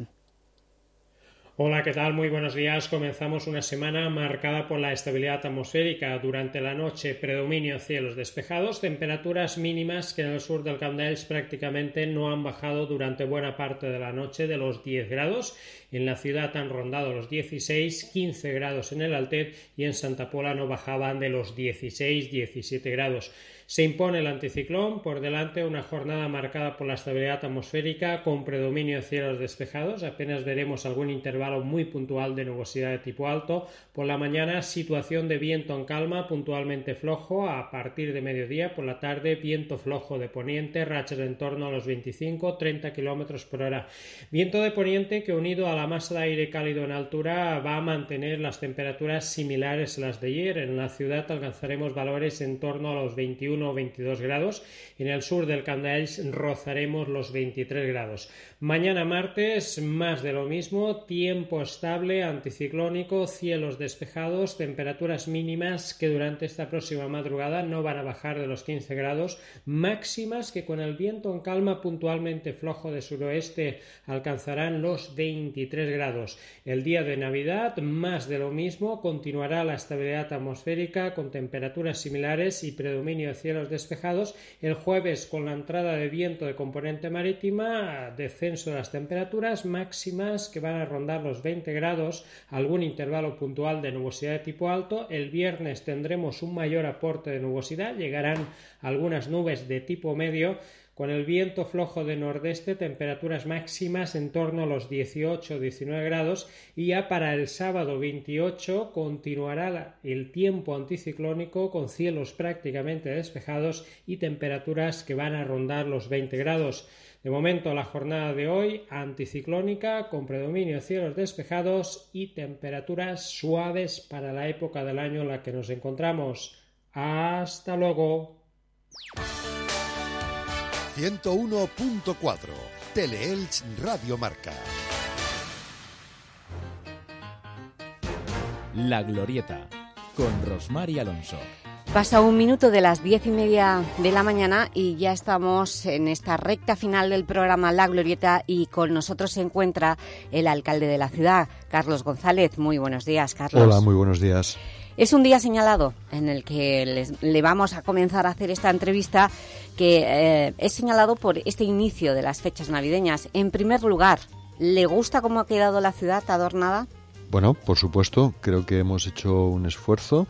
Hola, ¿qué tal? Muy buenos días. Comenzamos una semana marcada por la estabilidad atmosférica. Durante la noche, predominio cielos despejados, temperaturas mínimas que en el sur del Camp prácticamente no han bajado durante buena parte de la noche de los 10 grados En la ciudad han rondado los 16, 15 grados en el Altet y en Santa Pola no bajaban de los 16, 17 grados. Se impone el anticiclón, por delante una jornada marcada por la estabilidad atmosférica con predominio de cielos despejados, apenas veremos algún intervalo muy puntual de nubosidad de tipo alto. Por la mañana situación de viento en calma, puntualmente flojo a partir de mediodía, por la tarde viento flojo de poniente, rachas en torno a los 25-30 km por hora. Viento de poniente que unido a la masa de aire cálido en altura va a mantener las temperaturas similares a las de ayer. En la ciudad alcanzaremos valores en torno a los 21 o 22 grados. En el sur del Candaels rozaremos los 23 grados. Mañana martes, más de lo mismo, tiempo estable, anticiclónico, cielos despejados, temperaturas mínimas que durante esta próxima madrugada no van a bajar de los 15 grados, máximas que con el viento en calma puntualmente flojo de suroeste alcanzarán los 23 grados. El día de Navidad, más de lo mismo, continuará la estabilidad atmosférica con temperaturas similares y predominio de cielos despejados. El jueves, con la entrada de viento de componente marítima, descenso de las temperaturas máximas que van a rondar los 20 grados, algún intervalo puntual de nubosidad de tipo alto. El viernes tendremos un mayor aporte de nubosidad, llegarán algunas nubes de tipo medio. Con el viento flojo de nordeste, temperaturas máximas en torno a los 18-19 grados y ya para el sábado 28 continuará el tiempo anticiclónico con cielos prácticamente despejados y temperaturas que van a rondar los 20 grados. De momento la jornada de hoy anticiclónica con predominio de cielos despejados y temperaturas suaves para la época del año en la que nos encontramos. Hasta luego. 101.4 Teleelch Radio Marca. La Glorieta, con Rosmar y Alonso. Pasa un minuto de las diez y media de la mañana y ya estamos en esta recta final del programa La Glorieta y con nosotros se encuentra el alcalde de la ciudad, Carlos González. Muy buenos días, Carlos. Hola, muy buenos días. Es un día señalado en el que les- le vamos a comenzar a hacer esta entrevista que eh, es señalado por este inicio de las fechas navideñas. En primer lugar, ¿le gusta cómo ha quedado la ciudad adornada? Bueno, por supuesto, creo que hemos hecho un esfuerzo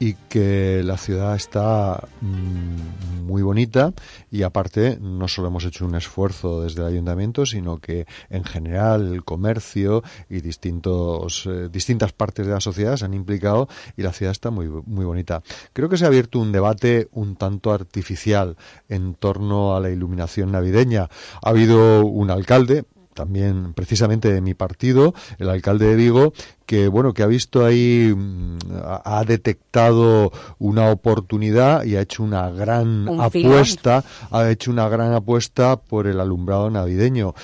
y que la ciudad está mm, muy bonita y aparte no solo hemos hecho un esfuerzo desde el ayuntamiento, sino que en general el comercio y distintos, eh, distintas partes de la sociedad se han implicado y la ciudad está muy, muy bonita. Creo que se ha abierto un debate un tanto artificial en torno a la iluminación navideña. Ha habido un alcalde, también precisamente de mi partido, el alcalde de Vigo, que bueno, que ha visto ahí, mm, ha detectado una oportunidad y ha hecho una gran Un filón. apuesta, ha hecho una gran apuesta por el alumbrado navideño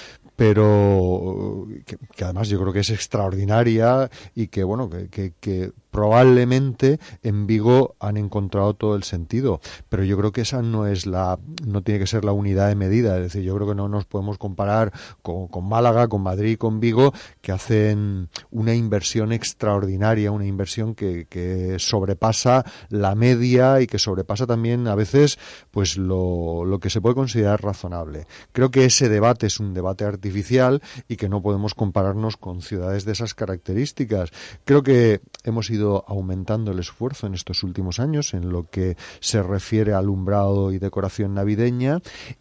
pero que, que además yo creo que es extraordinaria y que bueno que, que- que probablemente en Vigo han encontrado todo el sentido pero yo creo que esa no es la no tiene que ser la unidad de medida. Es decir yo creo que no nos podemos comparar con, Málaga con Madrid con Vigo que hacen una inversión extraordinaria una inversión que, sobrepasa la media y que sobrepasa también a veces pues lo que se puede considerar razonable. Creo que ese debate es un debate artificial y que no podemos compararnos con ciudades de esas características. Creo que hemos ido aumentando el esfuerzo en estos últimos años en lo que se refiere a alumbrado y decoración navideña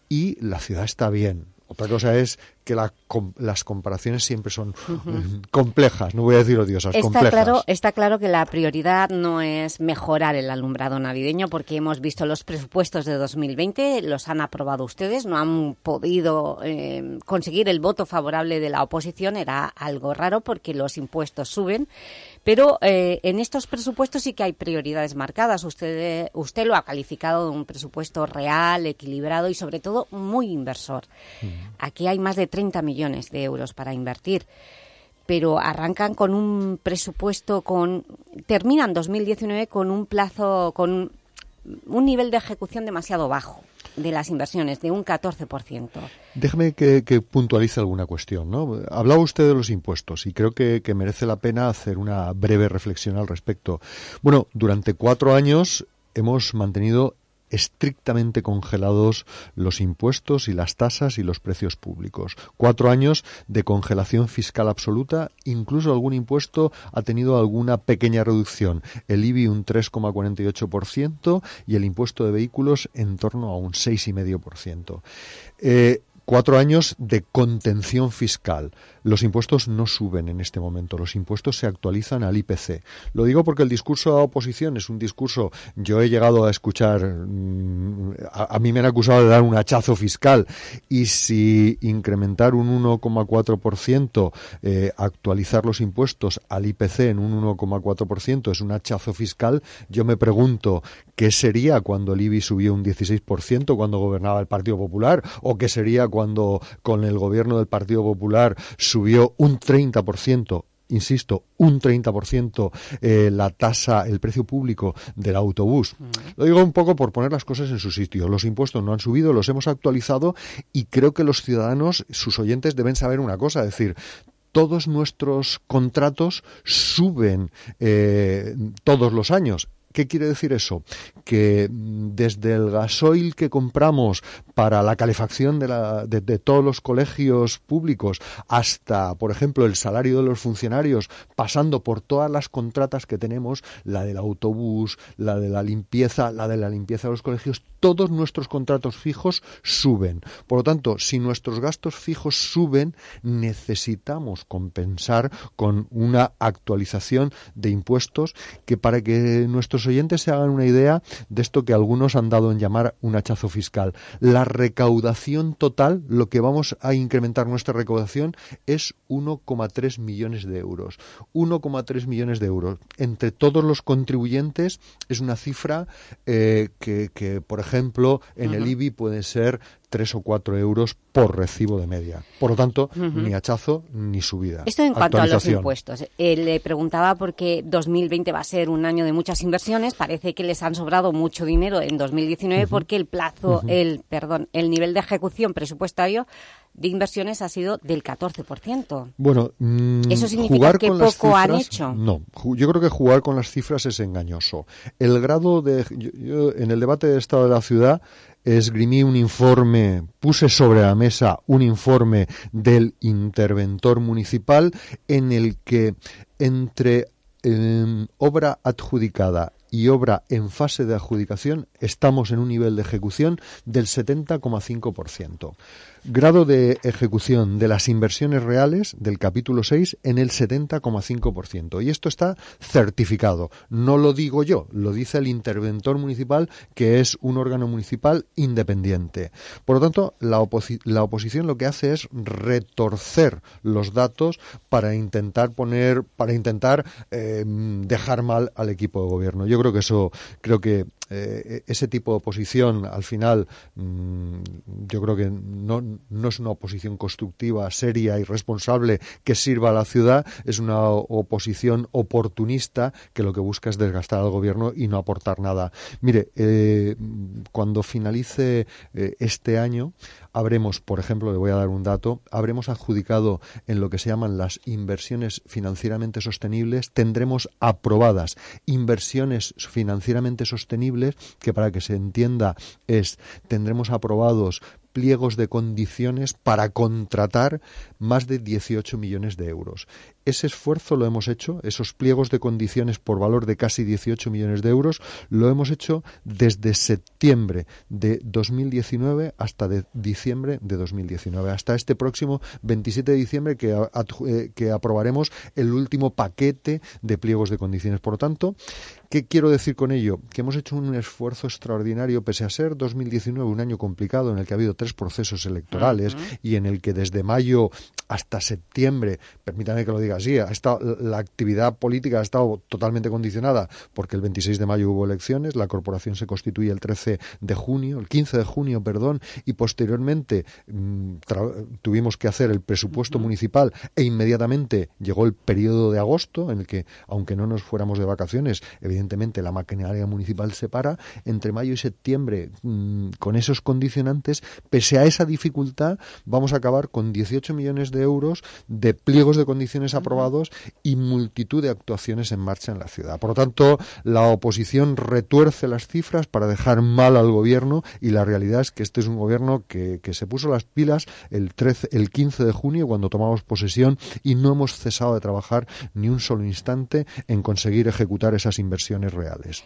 y la ciudad está bien. Otra cosa es que la com- las comparaciones siempre son complejas, no voy a decir odiosas, Está complejas. claro, está claro que la prioridad no es mejorar el alumbrado navideño porque hemos visto los presupuestos de 2020, los han aprobado ustedes, no han podido eh, conseguir el voto favorable de la oposición, era algo raro porque los impuestos suben, pero eh, en estos presupuestos sí que hay prioridades marcadas. Usted, usted lo ha calificado de un presupuesto real, equilibrado y sobre todo muy inversor. Aquí hay más de 30 millones de euros para invertir pero arrancan con un presupuesto con terminan 2019 con un plazo con un, nivel de ejecución demasiado bajo de las inversiones de un 14%. Déjame que, que puntualice alguna cuestión. ¿no? Hablaba usted de los impuestos y creo que merece la pena hacer una breve reflexión al respecto. Bueno, durante cuatro años hemos mantenido estrictamente congelados los impuestos y las tasas y los precios públicos. Cuatro años de congelación fiscal absoluta, incluso algún impuesto ha tenido alguna pequeña reducción. El IBI un 3,48% y el impuesto de vehículos en torno a un 6,5%. Eh, cuatro años de contención fiscal. Los impuestos no suben en este momento, los impuestos se actualizan al IPC. Lo digo porque el discurso de la oposición es un discurso, yo he llegado a escuchar, mm, a, mí me han acusado de dar un hachazo fiscal y si incrementar un 1,4%, eh, actualizar los impuestos al IPC en un 1,4% es un hachazo fiscal, yo me pregunto qué sería cuando el IBI subió un 16% cuando gobernaba el Partido Popular o qué sería cuando con el gobierno del Partido Popular un 30% insisto, un 30% eh, la tasa, el precio público del autobús. Lo digo un poco por poner las cosas en su sitio. Los impuestos no han subido, los hemos actualizado y creo que los ciudadanos, sus oyentes, deben saber una cosa, es decir, todos nuestros contratos suben eh, todos los años. ¿Qué quiere decir eso? Que mm, desde el gasoil que compramos para la calefacción de, todos los colegios públicos hasta, por ejemplo, el salario de los funcionarios, pasando por todas las contratas que tenemos, la del autobús, la de la limpieza, la de la limpieza de los colegios, todos nuestros contratos fijos suben. Por lo tanto, si nuestros gastos fijos suben, necesitamos compensar con una actualización de impuestos que para que nuestros oyentes se hagan una idea de esto que algunos han dado en llamar un hachazo fiscal. La recaudación total, lo que vamos a incrementar nuestra recaudación es 1,3 millones de euros. 1,3 millones de euros. Entre todos los contribuyentes es una cifra eh, que, que, por ejemplo, en uh -huh. el IBI puede ser tres o cuatro euros por recibo de media. Por lo tanto, uh -huh. ni hachazo ni subida. Esto en cuanto a los impuestos. Eh, le preguntaba porque 2020 va a ser un año de muchas inversiones. Parece que les han sobrado mucho dinero en 2019 uh -huh. porque el plazo, el perdón, el nivel de ejecución presupuestario de inversiones ha sido del 14%. Bueno, mmm, ¿eso significa que poco cifras, han hecho? No, yo creo que jugar con las cifras es engañoso. El grado de... Yo, yo, en el debate de Estado de la Ciudad esgrimí un informe, puse sobre la mesa un informe del interventor municipal en el que entre eh, obra adjudicada y obra en fase de adjudicación estamos en un nivel de ejecución del 70,5% grado de ejecución de las inversiones reales del capítulo 6 en el 70,5%. Y esto está certificado. No lo digo yo, lo dice el interventor municipal, que es un órgano municipal independiente. Por lo tanto, la, oposi la oposición lo que hace es retorcer los datos para intentar poner, para intentar eh, dejar mal al equipo de gobierno. Yo creo que eso, creo que eh, ese tipo de oposición al final mmm, yo creo que no, no, es una oposición constructiva, seria y responsable que sirva a la ciudad, es una oposición oportunista que lo que busca es desgastar al gobierno y no aportar nada. Mire, eh, cuando finalice eh, este año habremos, por ejemplo, le voy a dar un dato, habremos adjudicado en lo que se llaman las inversiones financieramente sostenibles, tendremos aprobadas inversiones financieramente sostenibles, que para que se entienda es, tendremos aprobados pliegos de condiciones para contratar más de 18 millones de euros. Ese esfuerzo lo hemos hecho, esos pliegos de condiciones por valor de casi 18 millones de euros, lo hemos hecho desde septiembre de 2019 hasta de diciembre de 2019, hasta este próximo 27 de diciembre que, eh, que aprobaremos el último paquete de pliegos de condiciones. Por lo tanto, ¿Qué quiero decir con ello? Que hemos hecho un esfuerzo extraordinario, pese a ser 2019 un año complicado en el que ha habido tres procesos electorales uh -huh. y en el que desde mayo hasta septiembre, permítame que lo diga así, ha estado, la actividad política ha estado totalmente condicionada porque el 26 de mayo hubo elecciones, la corporación se constituye el 13 de junio, el 15 de junio, perdón, y posteriormente mmm, tuvimos que hacer el presupuesto uh -huh. municipal e inmediatamente llegó el periodo de agosto en el que, aunque no nos fuéramos de vacaciones, evidentemente la maquinaria municipal se para entre mayo y septiembre mmm, con esos condicionantes, pese a esa dificultad, vamos a acabar con 18 millones de euros de pliegos de condiciones aprobados y multitud de actuaciones en marcha en la ciudad. Por lo tanto, la oposición retuerce las cifras para dejar mal al gobierno y la realidad es que este es un gobierno que, que se puso las pilas el, 13, el 15 de junio cuando tomamos posesión y no hemos cesado de trabajar ni un solo instante en conseguir ejecutar esas inversiones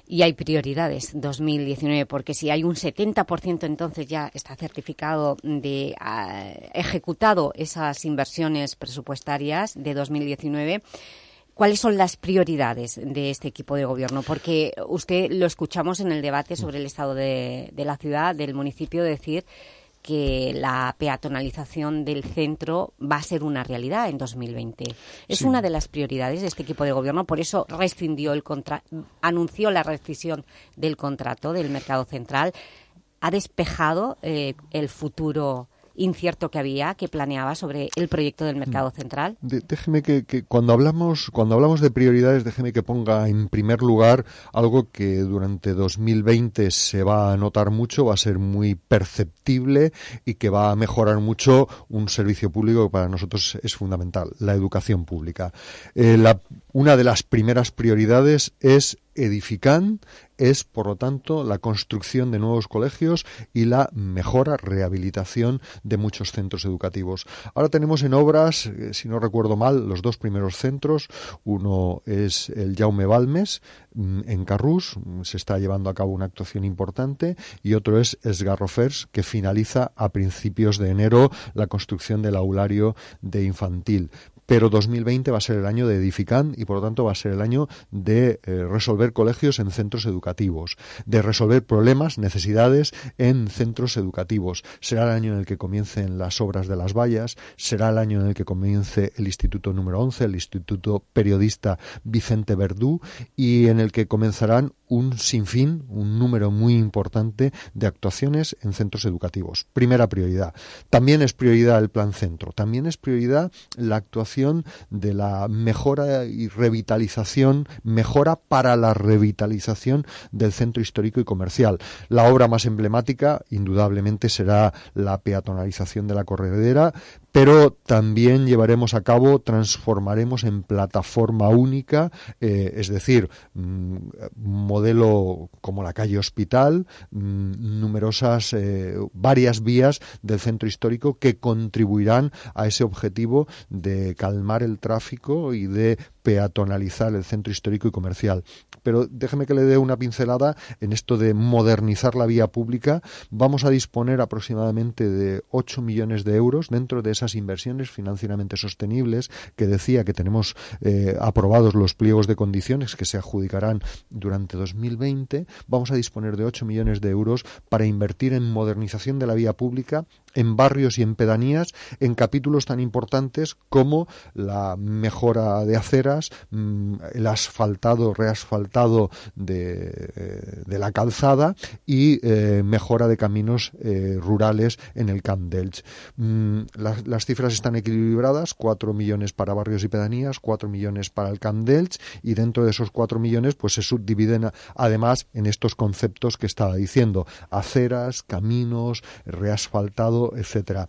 Y hay prioridades 2019, porque si hay un 70% entonces ya está certificado de ah, ejecutado esas inversiones presupuestarias de 2019. ¿Cuáles son las prioridades de este equipo de gobierno? Porque usted lo escuchamos en el debate sobre el estado de la ciudad, del municipio, decir que la peatonalización del centro va a ser una realidad en 2020. Es Sí. una de las prioridades de este equipo de gobierno, por eso rescindió el contra anunció la rescisión del contrato del mercado central. Ha despejado eh, el futuro incierto que había, que planeaba sobre el proyecto del mercado central. De- déjeme que, que cuando hablamos cuando hablamos de prioridades, déjeme que ponga en primer lugar algo que durante 2020 se va a notar mucho, va a ser muy perceptible y que va a mejorar mucho un servicio público que para nosotros es fundamental, la educación pública. Eh, la- una de las primeras prioridades es Edifican es, por lo tanto, la construcción de nuevos colegios y la mejora, rehabilitación de muchos centros educativos. Ahora tenemos en obras, eh, si no recuerdo mal, los dos primeros centros. Uno es el Jaume Balmes, mm, en Carrús, mm, se está llevando a cabo una actuación importante, y otro es Esgarrofers, que finaliza a principios de enero la construcción del aulario de infantil pero 2020 va a ser el año de Edifican y por lo tanto va a ser el año de eh, resolver colegios en centros educativos, de resolver problemas, necesidades en centros educativos. Será el año en el que comiencen las obras de las vallas, será el año en el que comience el Instituto número 11, el Instituto Periodista Vicente Verdú y en el que comenzarán un sinfín, un número muy importante de actuaciones en centros educativos. Primera prioridad. También es prioridad el plan centro. También es prioridad la actuación de la mejora y revitalización, mejora para la revitalización del centro histórico y comercial. La obra más emblemática, indudablemente, será la peatonalización de la corredera, pero también llevaremos a cabo, transformaremos en plataforma única, eh, es decir, mm, modelo como la calle Hospital, mm, numerosas, eh, varias vías del centro histórico que contribuirán a ese objetivo de calmar el tráfico y de peatonalizar el centro histórico y comercial. Pero déjeme que le dé una pincelada en esto de modernizar la vía pública. Vamos a disponer aproximadamente de 8 millones de euros dentro de esas inversiones financieramente sostenibles que decía que tenemos eh, aprobados los pliegos de condiciones que se adjudicarán durante 2020. Vamos a disponer de 8 millones de euros para invertir en modernización de la vía pública en barrios y en pedanías en capítulos tan importantes como la mejora de aceras, mm, el asfaltado, reasfaltado de, eh, la calzada y eh, mejora de caminos eh, rurales en el Camp d'Elx. Mm, las, cifras están equilibradas, 4 millones para barrios y pedanías, 4 millones para el Camp d'Elx y dentro de esos 4 millones pues se subdividen además en estos conceptos que estaba diciendo, aceras, caminos, reasfaltado, etcétera.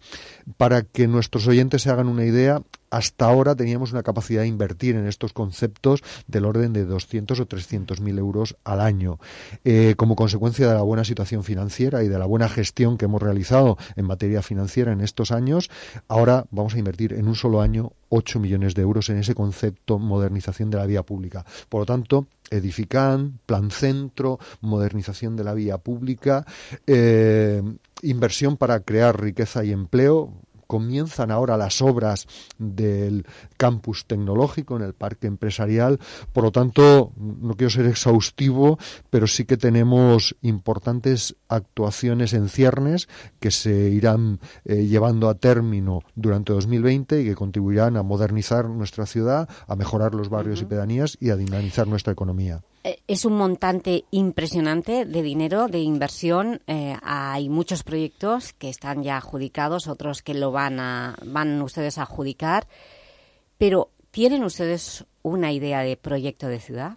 Para que nuestros oyentes se hagan una idea, hasta ahora teníamos una capacidad de invertir en estos conceptos del orden de 200 o 300 mil euros al año. Eh, como consecuencia de la buena situación financiera y de la buena gestión que hemos realizado en materia financiera en estos años, ahora vamos a invertir en un solo año 8 millones de euros en ese concepto modernización de la vía pública. Por lo tanto, Edifican, Plan Centro, modernización de la vía pública, eh, inversión para crear riqueza y empleo, comienzan ahora las obras del campus tecnológico en el parque empresarial. Por lo tanto, no quiero ser exhaustivo, pero sí que tenemos importantes actuaciones en ciernes que se irán eh, llevando a término durante 2020 y que contribuirán a modernizar nuestra ciudad, a mejorar los barrios y pedanías y a dinamizar nuestra economía. Eh, Es un montante impresionante de dinero, de inversión. Eh, hay muchos proyectos que están ya adjudicados, otros que lo van a van ustedes a adjudicar. Pero ¿tienen ustedes una idea de proyecto de ciudad?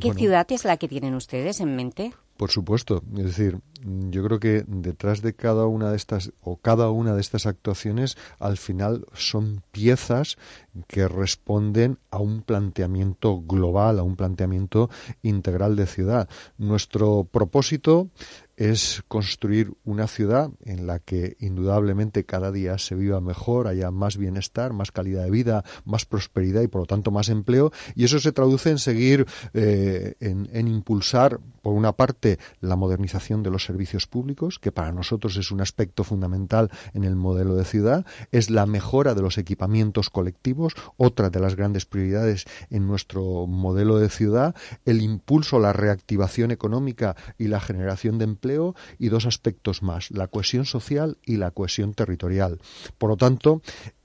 ¿Qué Bueno. ciudad es la que tienen ustedes en mente? Por supuesto, es decir, yo creo que detrás de cada una de estas o cada una de estas actuaciones al final son piezas que responden a un planteamiento global, a un planteamiento integral de ciudad. Nuestro propósito es construir una ciudad en la que indudablemente cada día se viva mejor, haya más bienestar, más calidad de vida, más prosperidad y por lo tanto más empleo. Y eso se traduce en seguir, eh, en impulsar, por una parte, la modernización de los servicios públicos, que para nosotros es un aspecto fundamental en el modelo de ciudad, es la mejora de los equipamientos colectivos, otra de las grandes prioridades en nuestro modelo de ciudad, el impulso, la reactivación económica y la generación de empleo y dos aspectos más, la cohesión social y la cohesión territorial. Por lo tanto,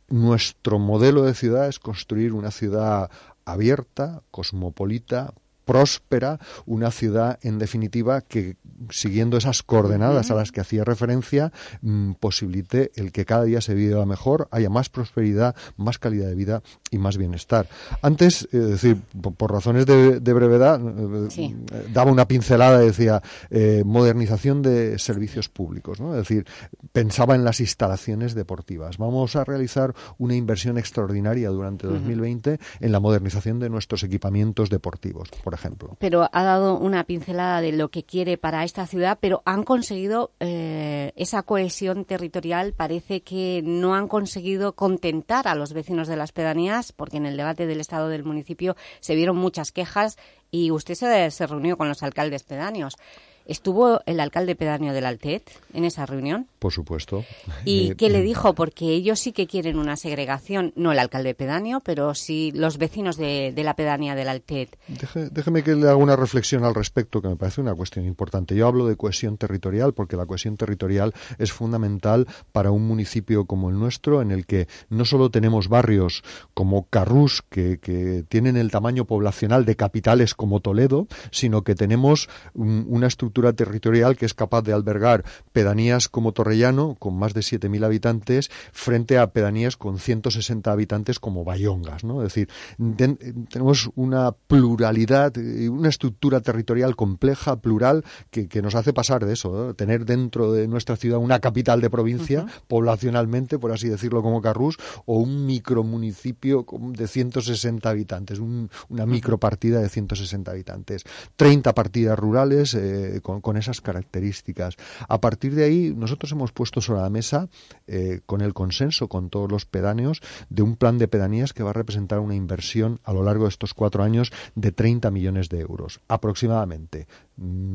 nuestro modelo de ciudad es construir una ciudad abierta, cosmopolita, próspera, una ciudad, en definitiva, que siguiendo esas coordenadas a las que hacía referencia, mm, posibilite el que cada día se viva mejor, haya más prosperidad, más calidad de vida y más bienestar. Antes, es decir, por, razones de, de brevedad, eh, Sí. eh, daba una pincelada, decía, eh, modernización de servicios públicos, ¿no? Es decir, pensaba en las instalaciones deportivas. Vamos a realizar una inversión extraordinaria durante Ujú. 2020 en la modernización de nuestros equipamientos deportivos, por ejemplo. pero ha dado una pincelada de lo que quiere para esta ciudad, pero han conseguido eh, esa cohesión territorial. Parece que no han conseguido contentar a los vecinos de las pedanías, porque en el debate del estado del municipio se vieron muchas quejas y usted se, se reunió con los alcaldes pedáneos. ¿Estuvo el alcalde pedáneo del Altet en esa reunión? Por supuesto. ¿Y Eh, qué le dijo? Porque ellos sí que quieren una segregación, no el alcalde pedáneo, pero sí los vecinos de, de la pedanía del Altet. Deje- déjeme que le haga una reflexión al respecto, que me parece una cuestión importante. Yo hablo de cohesión territorial porque la cohesión territorial es fundamental para un municipio como el nuestro, en el que no solo tenemos barrios como Carrús, que, que tienen el tamaño poblacional de capitales como Toledo, sino que tenemos un- una estructura territorial que es capaz de albergar pedanías como Torrellano, con más de 7.000 habitantes, frente a pedanías con 160 habitantes como Bayongas. ¿no? Es decir, ten- tenemos una pluralidad y una estructura territorial compleja, plural, que, que nos hace pasar de eso, tener dentro de nuestra ciudad una capital de provincia, poblacionalmente, por así decirlo, como Carrús, o un micromunicipio de 160 habitantes, un- una micropartida de 160 habitantes. 30 partidas rurales eh, con, esas características. A partir de ahí, nosotros hemos puesto sobre la mesa, eh, con el consenso con todos los pedáneos, de un plan de pedanías que va a representar una inversión a lo largo de estos cuatro años de 30 millones de euros, aproximadamente. Mm,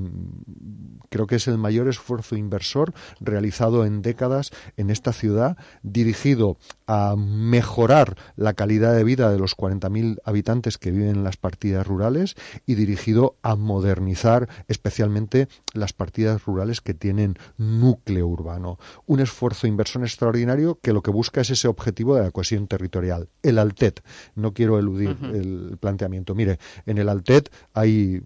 Creo que es el mayor esfuerzo inversor realizado en décadas en esta ciudad, dirigido a mejorar la calidad de vida de los 40.000 habitantes que viven en las partidas rurales y dirigido a modernizar especialmente las partidas rurales que tienen núcleo urbano. Un esfuerzo inversor extraordinario que lo que busca es ese objetivo de la cohesión territorial. El Altet, no quiero eludir el planteamiento. Mire, en el Altet hay,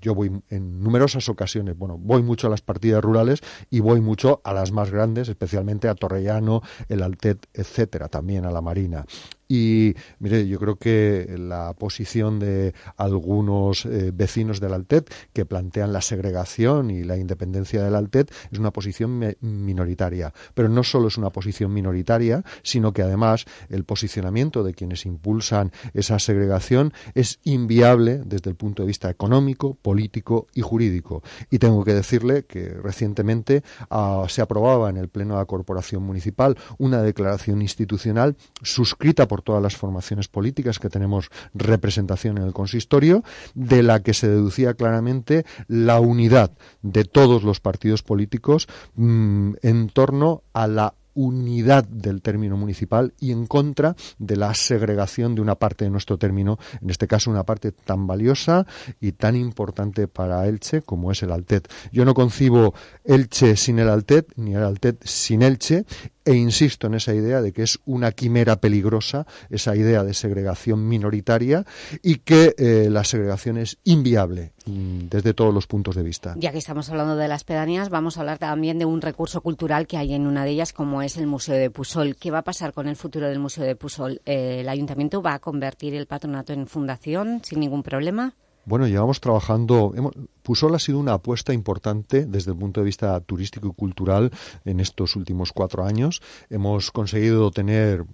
yo voy en numerosas ocasiones, bueno, voy mucho a las partidas rurales y voy mucho a las más grandes, especialmente a Torrellano, el Altet, etcétera, también a la Marina. Y mire, yo creo que la posición de algunos eh, vecinos del Altet que plantean la segregación y la independencia del Altet es una posición minoritaria. Pero no solo es una posición minoritaria, sino que además el posicionamiento de quienes impulsan esa segregación es inviable desde el punto de vista económico, político y jurídico. Y tengo que decirle que recientemente ah, se aprobaba en el Pleno de la Corporación Municipal una declaración institucional suscrita por todas las formaciones políticas que tenemos representación en el consistorio, de la que se deducía claramente la unidad de todos los partidos políticos mm, en torno a la unidad del término municipal y en contra de la segregación de una parte de nuestro término, en este caso una parte tan valiosa y tan importante para Elche como es el Altet. Yo no concibo Elche sin el Altet, ni el Altet sin Elche, e insisto en esa idea de que es una quimera peligrosa, esa idea de segregación minoritaria y que eh, la segregación es inviable desde todos los puntos de vista. Ya que estamos hablando de las pedanías, vamos a hablar también de un recurso cultural que hay en una de ellas, como es el Museo de Pusol. ¿Qué va a pasar con el futuro del Museo de Pusol? Eh, ¿El Ayuntamiento va a convertir el patronato en fundación sin ningún problema? Bueno, llevamos trabajando, hemos- Pusol ha sido una apuesta importante desde el punto de vista turístico y cultural en estos últimos cuatro años. Hemos conseguido tener,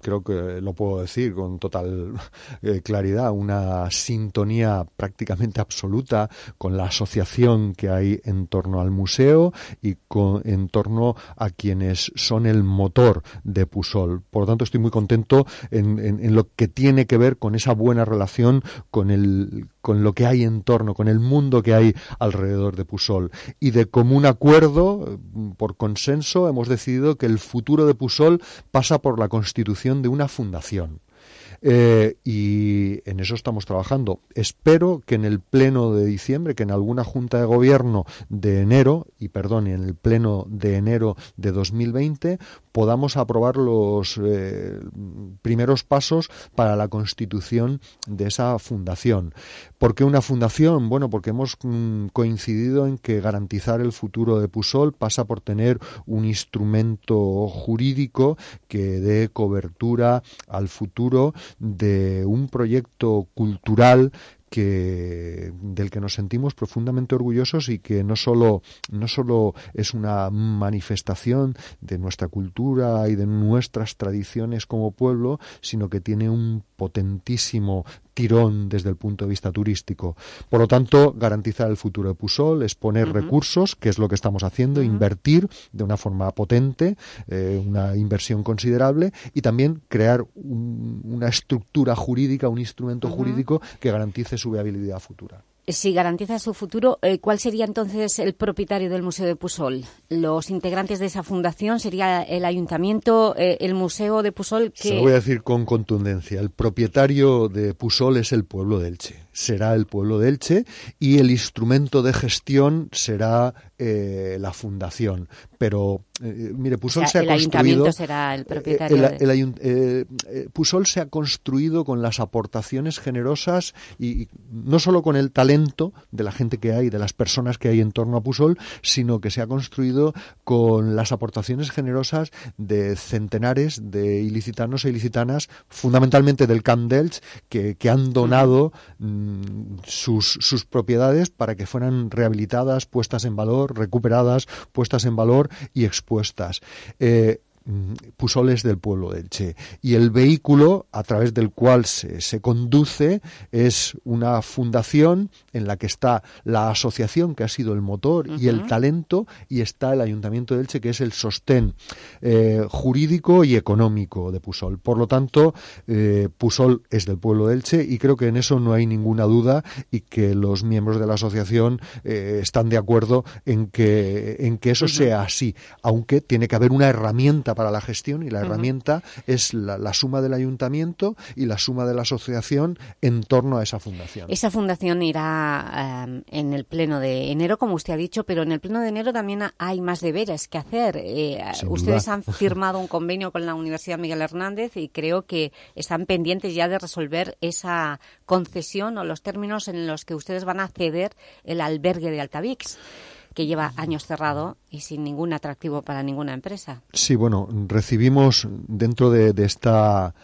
creo que lo puedo decir con total eh, claridad, una sintonía prácticamente absoluta con la asociación que hay en torno al museo y con, en torno a quienes son el motor de Pusol. Por lo tanto, estoy muy contento en, en- lo que tiene que ver con esa buena relación con el con lo que hay en torno, con el mundo que hay alrededor de Pusol. Y de común acuerdo, eh, por consenso, hemos decidido que el futuro de Pusol pasa por la constitución de una fundación. Eh, y en eso estamos trabajando. Espero que en el pleno de diciembre, que en alguna junta de gobierno de enero, y perdón, en el pleno de enero de 2020, podamos aprobar los eh, primeros pasos para la constitución de esa fundación. ¿Por qué una fundación? Bueno, porque hemos mm, coincidido en que garantizar el futuro de Pusol pasa por tener un instrumento jurídico que dé cobertura al futuro de un proyecto cultural que del que nos sentimos profundamente orgullosos y que no solo no solo es una manifestación de nuestra cultura y de nuestras tradiciones como pueblo, sino que tiene un potentísimo tirón desde el punto de vista turístico. Por lo tanto, garantizar el futuro de Pusol es poner recursos, que es lo que estamos haciendo, invertir de una forma potente, eh, una inversión considerable y también crear un- una estructura jurídica, un instrumento jurídico que garantice su viabilidad futura. Si garantiza su futuro, eh, ¿cuál sería entonces el propietario del Museo de Pusol? ¿Los integrantes de esa fundación? ¿Sería el ayuntamiento, eh, el Museo de Pusol? Se Que... lo voy a decir con contundencia. El propietario de Pusol es el pueblo de Elche. Será el pueblo de Elche y el instrumento de gestión será eh, la fundación. Pero, eh, mire, Pusol O se ha el construido... ayuntamiento será el propietario. El ayun- eh, eh, Pusol se ha construido con las aportaciones generosas y, y no solo con el talento de la gente que hay, de las personas que hay en torno a Pusol, sino que se ha construido con las aportaciones generosas de centenares de ilicitanos e ilicitanas, fundamentalmente del Camp d'Elx, que, que han donado mm, sus, sus propiedades para que fueran rehabilitadas, puestas en valor, recuperadas, puestas en valor y expuestas. Eh, mm, Pusol es del pueblo de Elche. Y el vehículo a través del cual se, se conduce es una fundación en la que está la asociación que ha sido el motor y el talento y está el ayuntamiento de Elche que es el sostén eh, jurídico y económico de Pusol. Por lo tanto, eh, Pusol es del pueblo de Elche y creo que en eso no hay ninguna duda y que los miembros de la asociación eh, están de acuerdo en que, en que eso sea así, aunque tiene que haber una herramienta para la gestión y la herramienta es la, la suma del ayuntamiento y la suma de la asociación en torno a esa fundación. Esa fundación irá eh, en el pleno de enero, como usted ha dicho, pero en el pleno de enero también ha- hay más deberes que hacer. Eh, ustedes duda. han firmado un convenio con la Universidad Miguel Hernández y creo que están pendientes ya de resolver esa concesión o los términos en los que ustedes van a ceder el albergue de Altavix, que lleva años cerrado y sin ningún atractivo para ninguna empresa. Sí, bueno, recibimos dentro de, de esta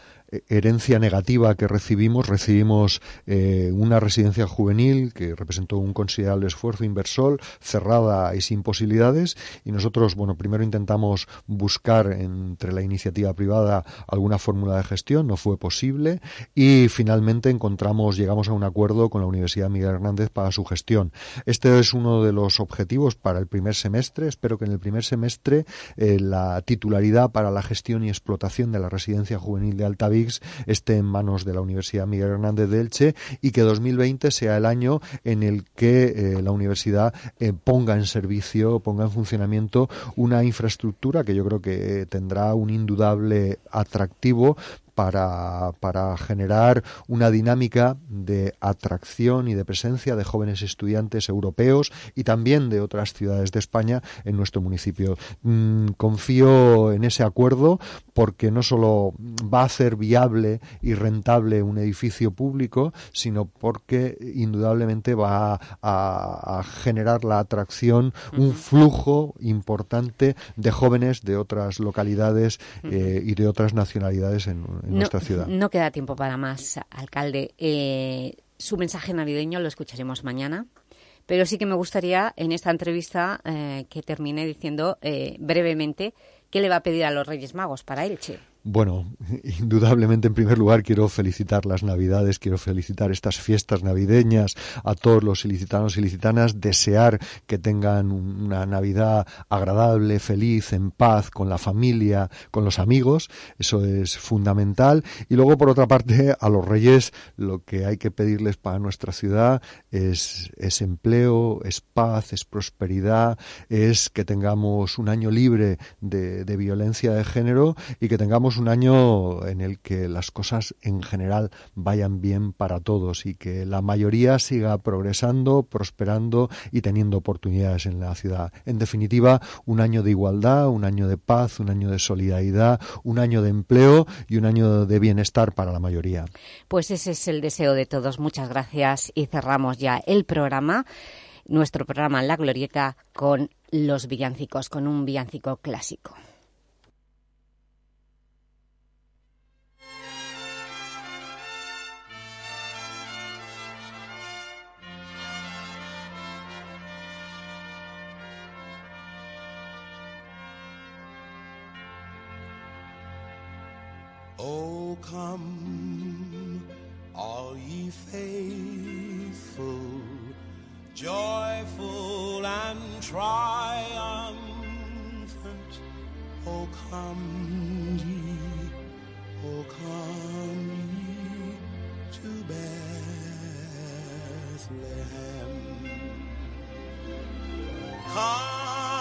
herencia negativa que recibimos, recibimos eh, una residencia juvenil que representó un considerable esfuerzo inversor, cerrada y sin posibilidades, y nosotros, bueno, primero intentamos buscar entre la iniciativa privada alguna fórmula de gestión, no fue posible, y finalmente encontramos, llegamos a un acuerdo con la Universidad Miguel Hernández para su gestión. Este es uno de los objetivos para el primer semestre, espero que en el primer semestre eh, la titularidad para la gestión y explotación de la residencia juvenil de Esté en manos de la Universidad Miguel Hernández de Elche y que 2020 sea el año en el que eh, la universidad eh, ponga en servicio, ponga en funcionamiento una infraestructura que yo creo que tendrá un indudable atractivo para, para generar una dinámica de atracción y de presencia de jóvenes estudiantes europeos y también de otras ciudades de España en nuestro municipio. Mm, confío en ese acuerdo porque no solo va a hacer viable y rentable un edificio público, sino porque indudablemente va a, a generar la atracción, un flujo importante de jóvenes de otras localidades eh, y de otras nacionalidades en, en No, nuestra ciudad. no queda tiempo para más, alcalde. Eh, su mensaje navideño lo escucharemos mañana, pero sí que me gustaría en esta entrevista eh, que termine diciendo eh, brevemente qué le va a pedir a los Reyes Magos para Elche. Bueno, indudablemente en primer lugar quiero felicitar las Navidades, quiero felicitar estas fiestas navideñas a todos los ilicitanos y ilicitanas, desear que tengan una Navidad agradable, feliz, en paz, con la familia, con los amigos, eso es fundamental. Y luego, por otra parte, a los Reyes lo que hay que pedirles para nuestra ciudad es, es empleo, es paz, es prosperidad, es que tengamos un año libre de, de violencia de género y que tengamos un año en el que las cosas en general vayan bien para todos y que la mayoría siga progresando, prosperando y teniendo oportunidades en la ciudad. En definitiva, un año de igualdad, un año de paz, un año de solidaridad, un año de empleo y un año de bienestar para la mayoría. Pues ese es el deseo de todos. Muchas gracias y cerramos ya el programa, nuestro programa La Glorieta, con los villancicos, con un villancico clásico. Oh, come, all ye faithful, joyful and triumphant. Oh, come ye, oh, come ye to Bethlehem. Come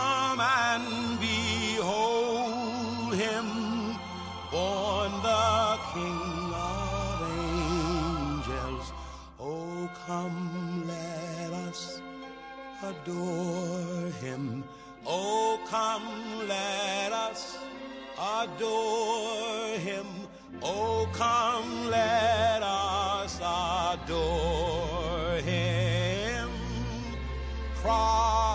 adore him. Oh, come, let us adore him. Oh, come, let us adore him. Christ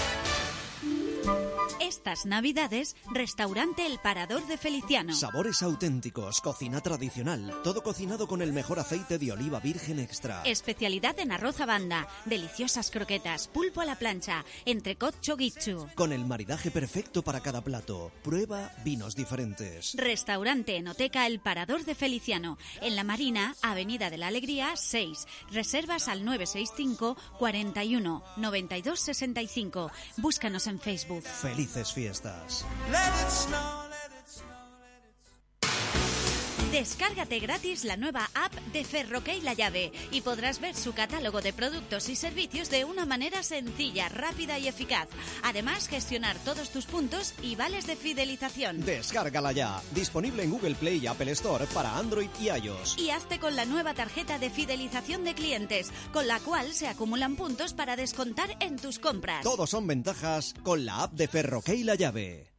Estas navidades, restaurante El Parador de Feliciano. Sabores auténticos, cocina tradicional, todo cocinado con el mejor aceite de oliva virgen extra. Especialidad en arroz a banda, deliciosas croquetas, pulpo a la plancha, entrecot chogichu. Con el maridaje perfecto para cada plato. Prueba vinos diferentes. Restaurante Enoteca El Parador de Feliciano, en La Marina, Avenida de la Alegría 6. Reservas al 965 41 92 65. Búscanos en Facebook. Felices fiestas. Descárgate gratis la nueva app de Ferroque La Llave y podrás ver su catálogo de productos y servicios de una manera sencilla, rápida y eficaz. Además, gestionar todos tus puntos y vales de fidelización. Descárgala ya. Disponible en Google Play y Apple Store para Android y iOS. Y hazte con la nueva tarjeta de fidelización de clientes, con la cual se acumulan puntos para descontar en tus compras. Todos son ventajas con la app de Ferroque La Llave.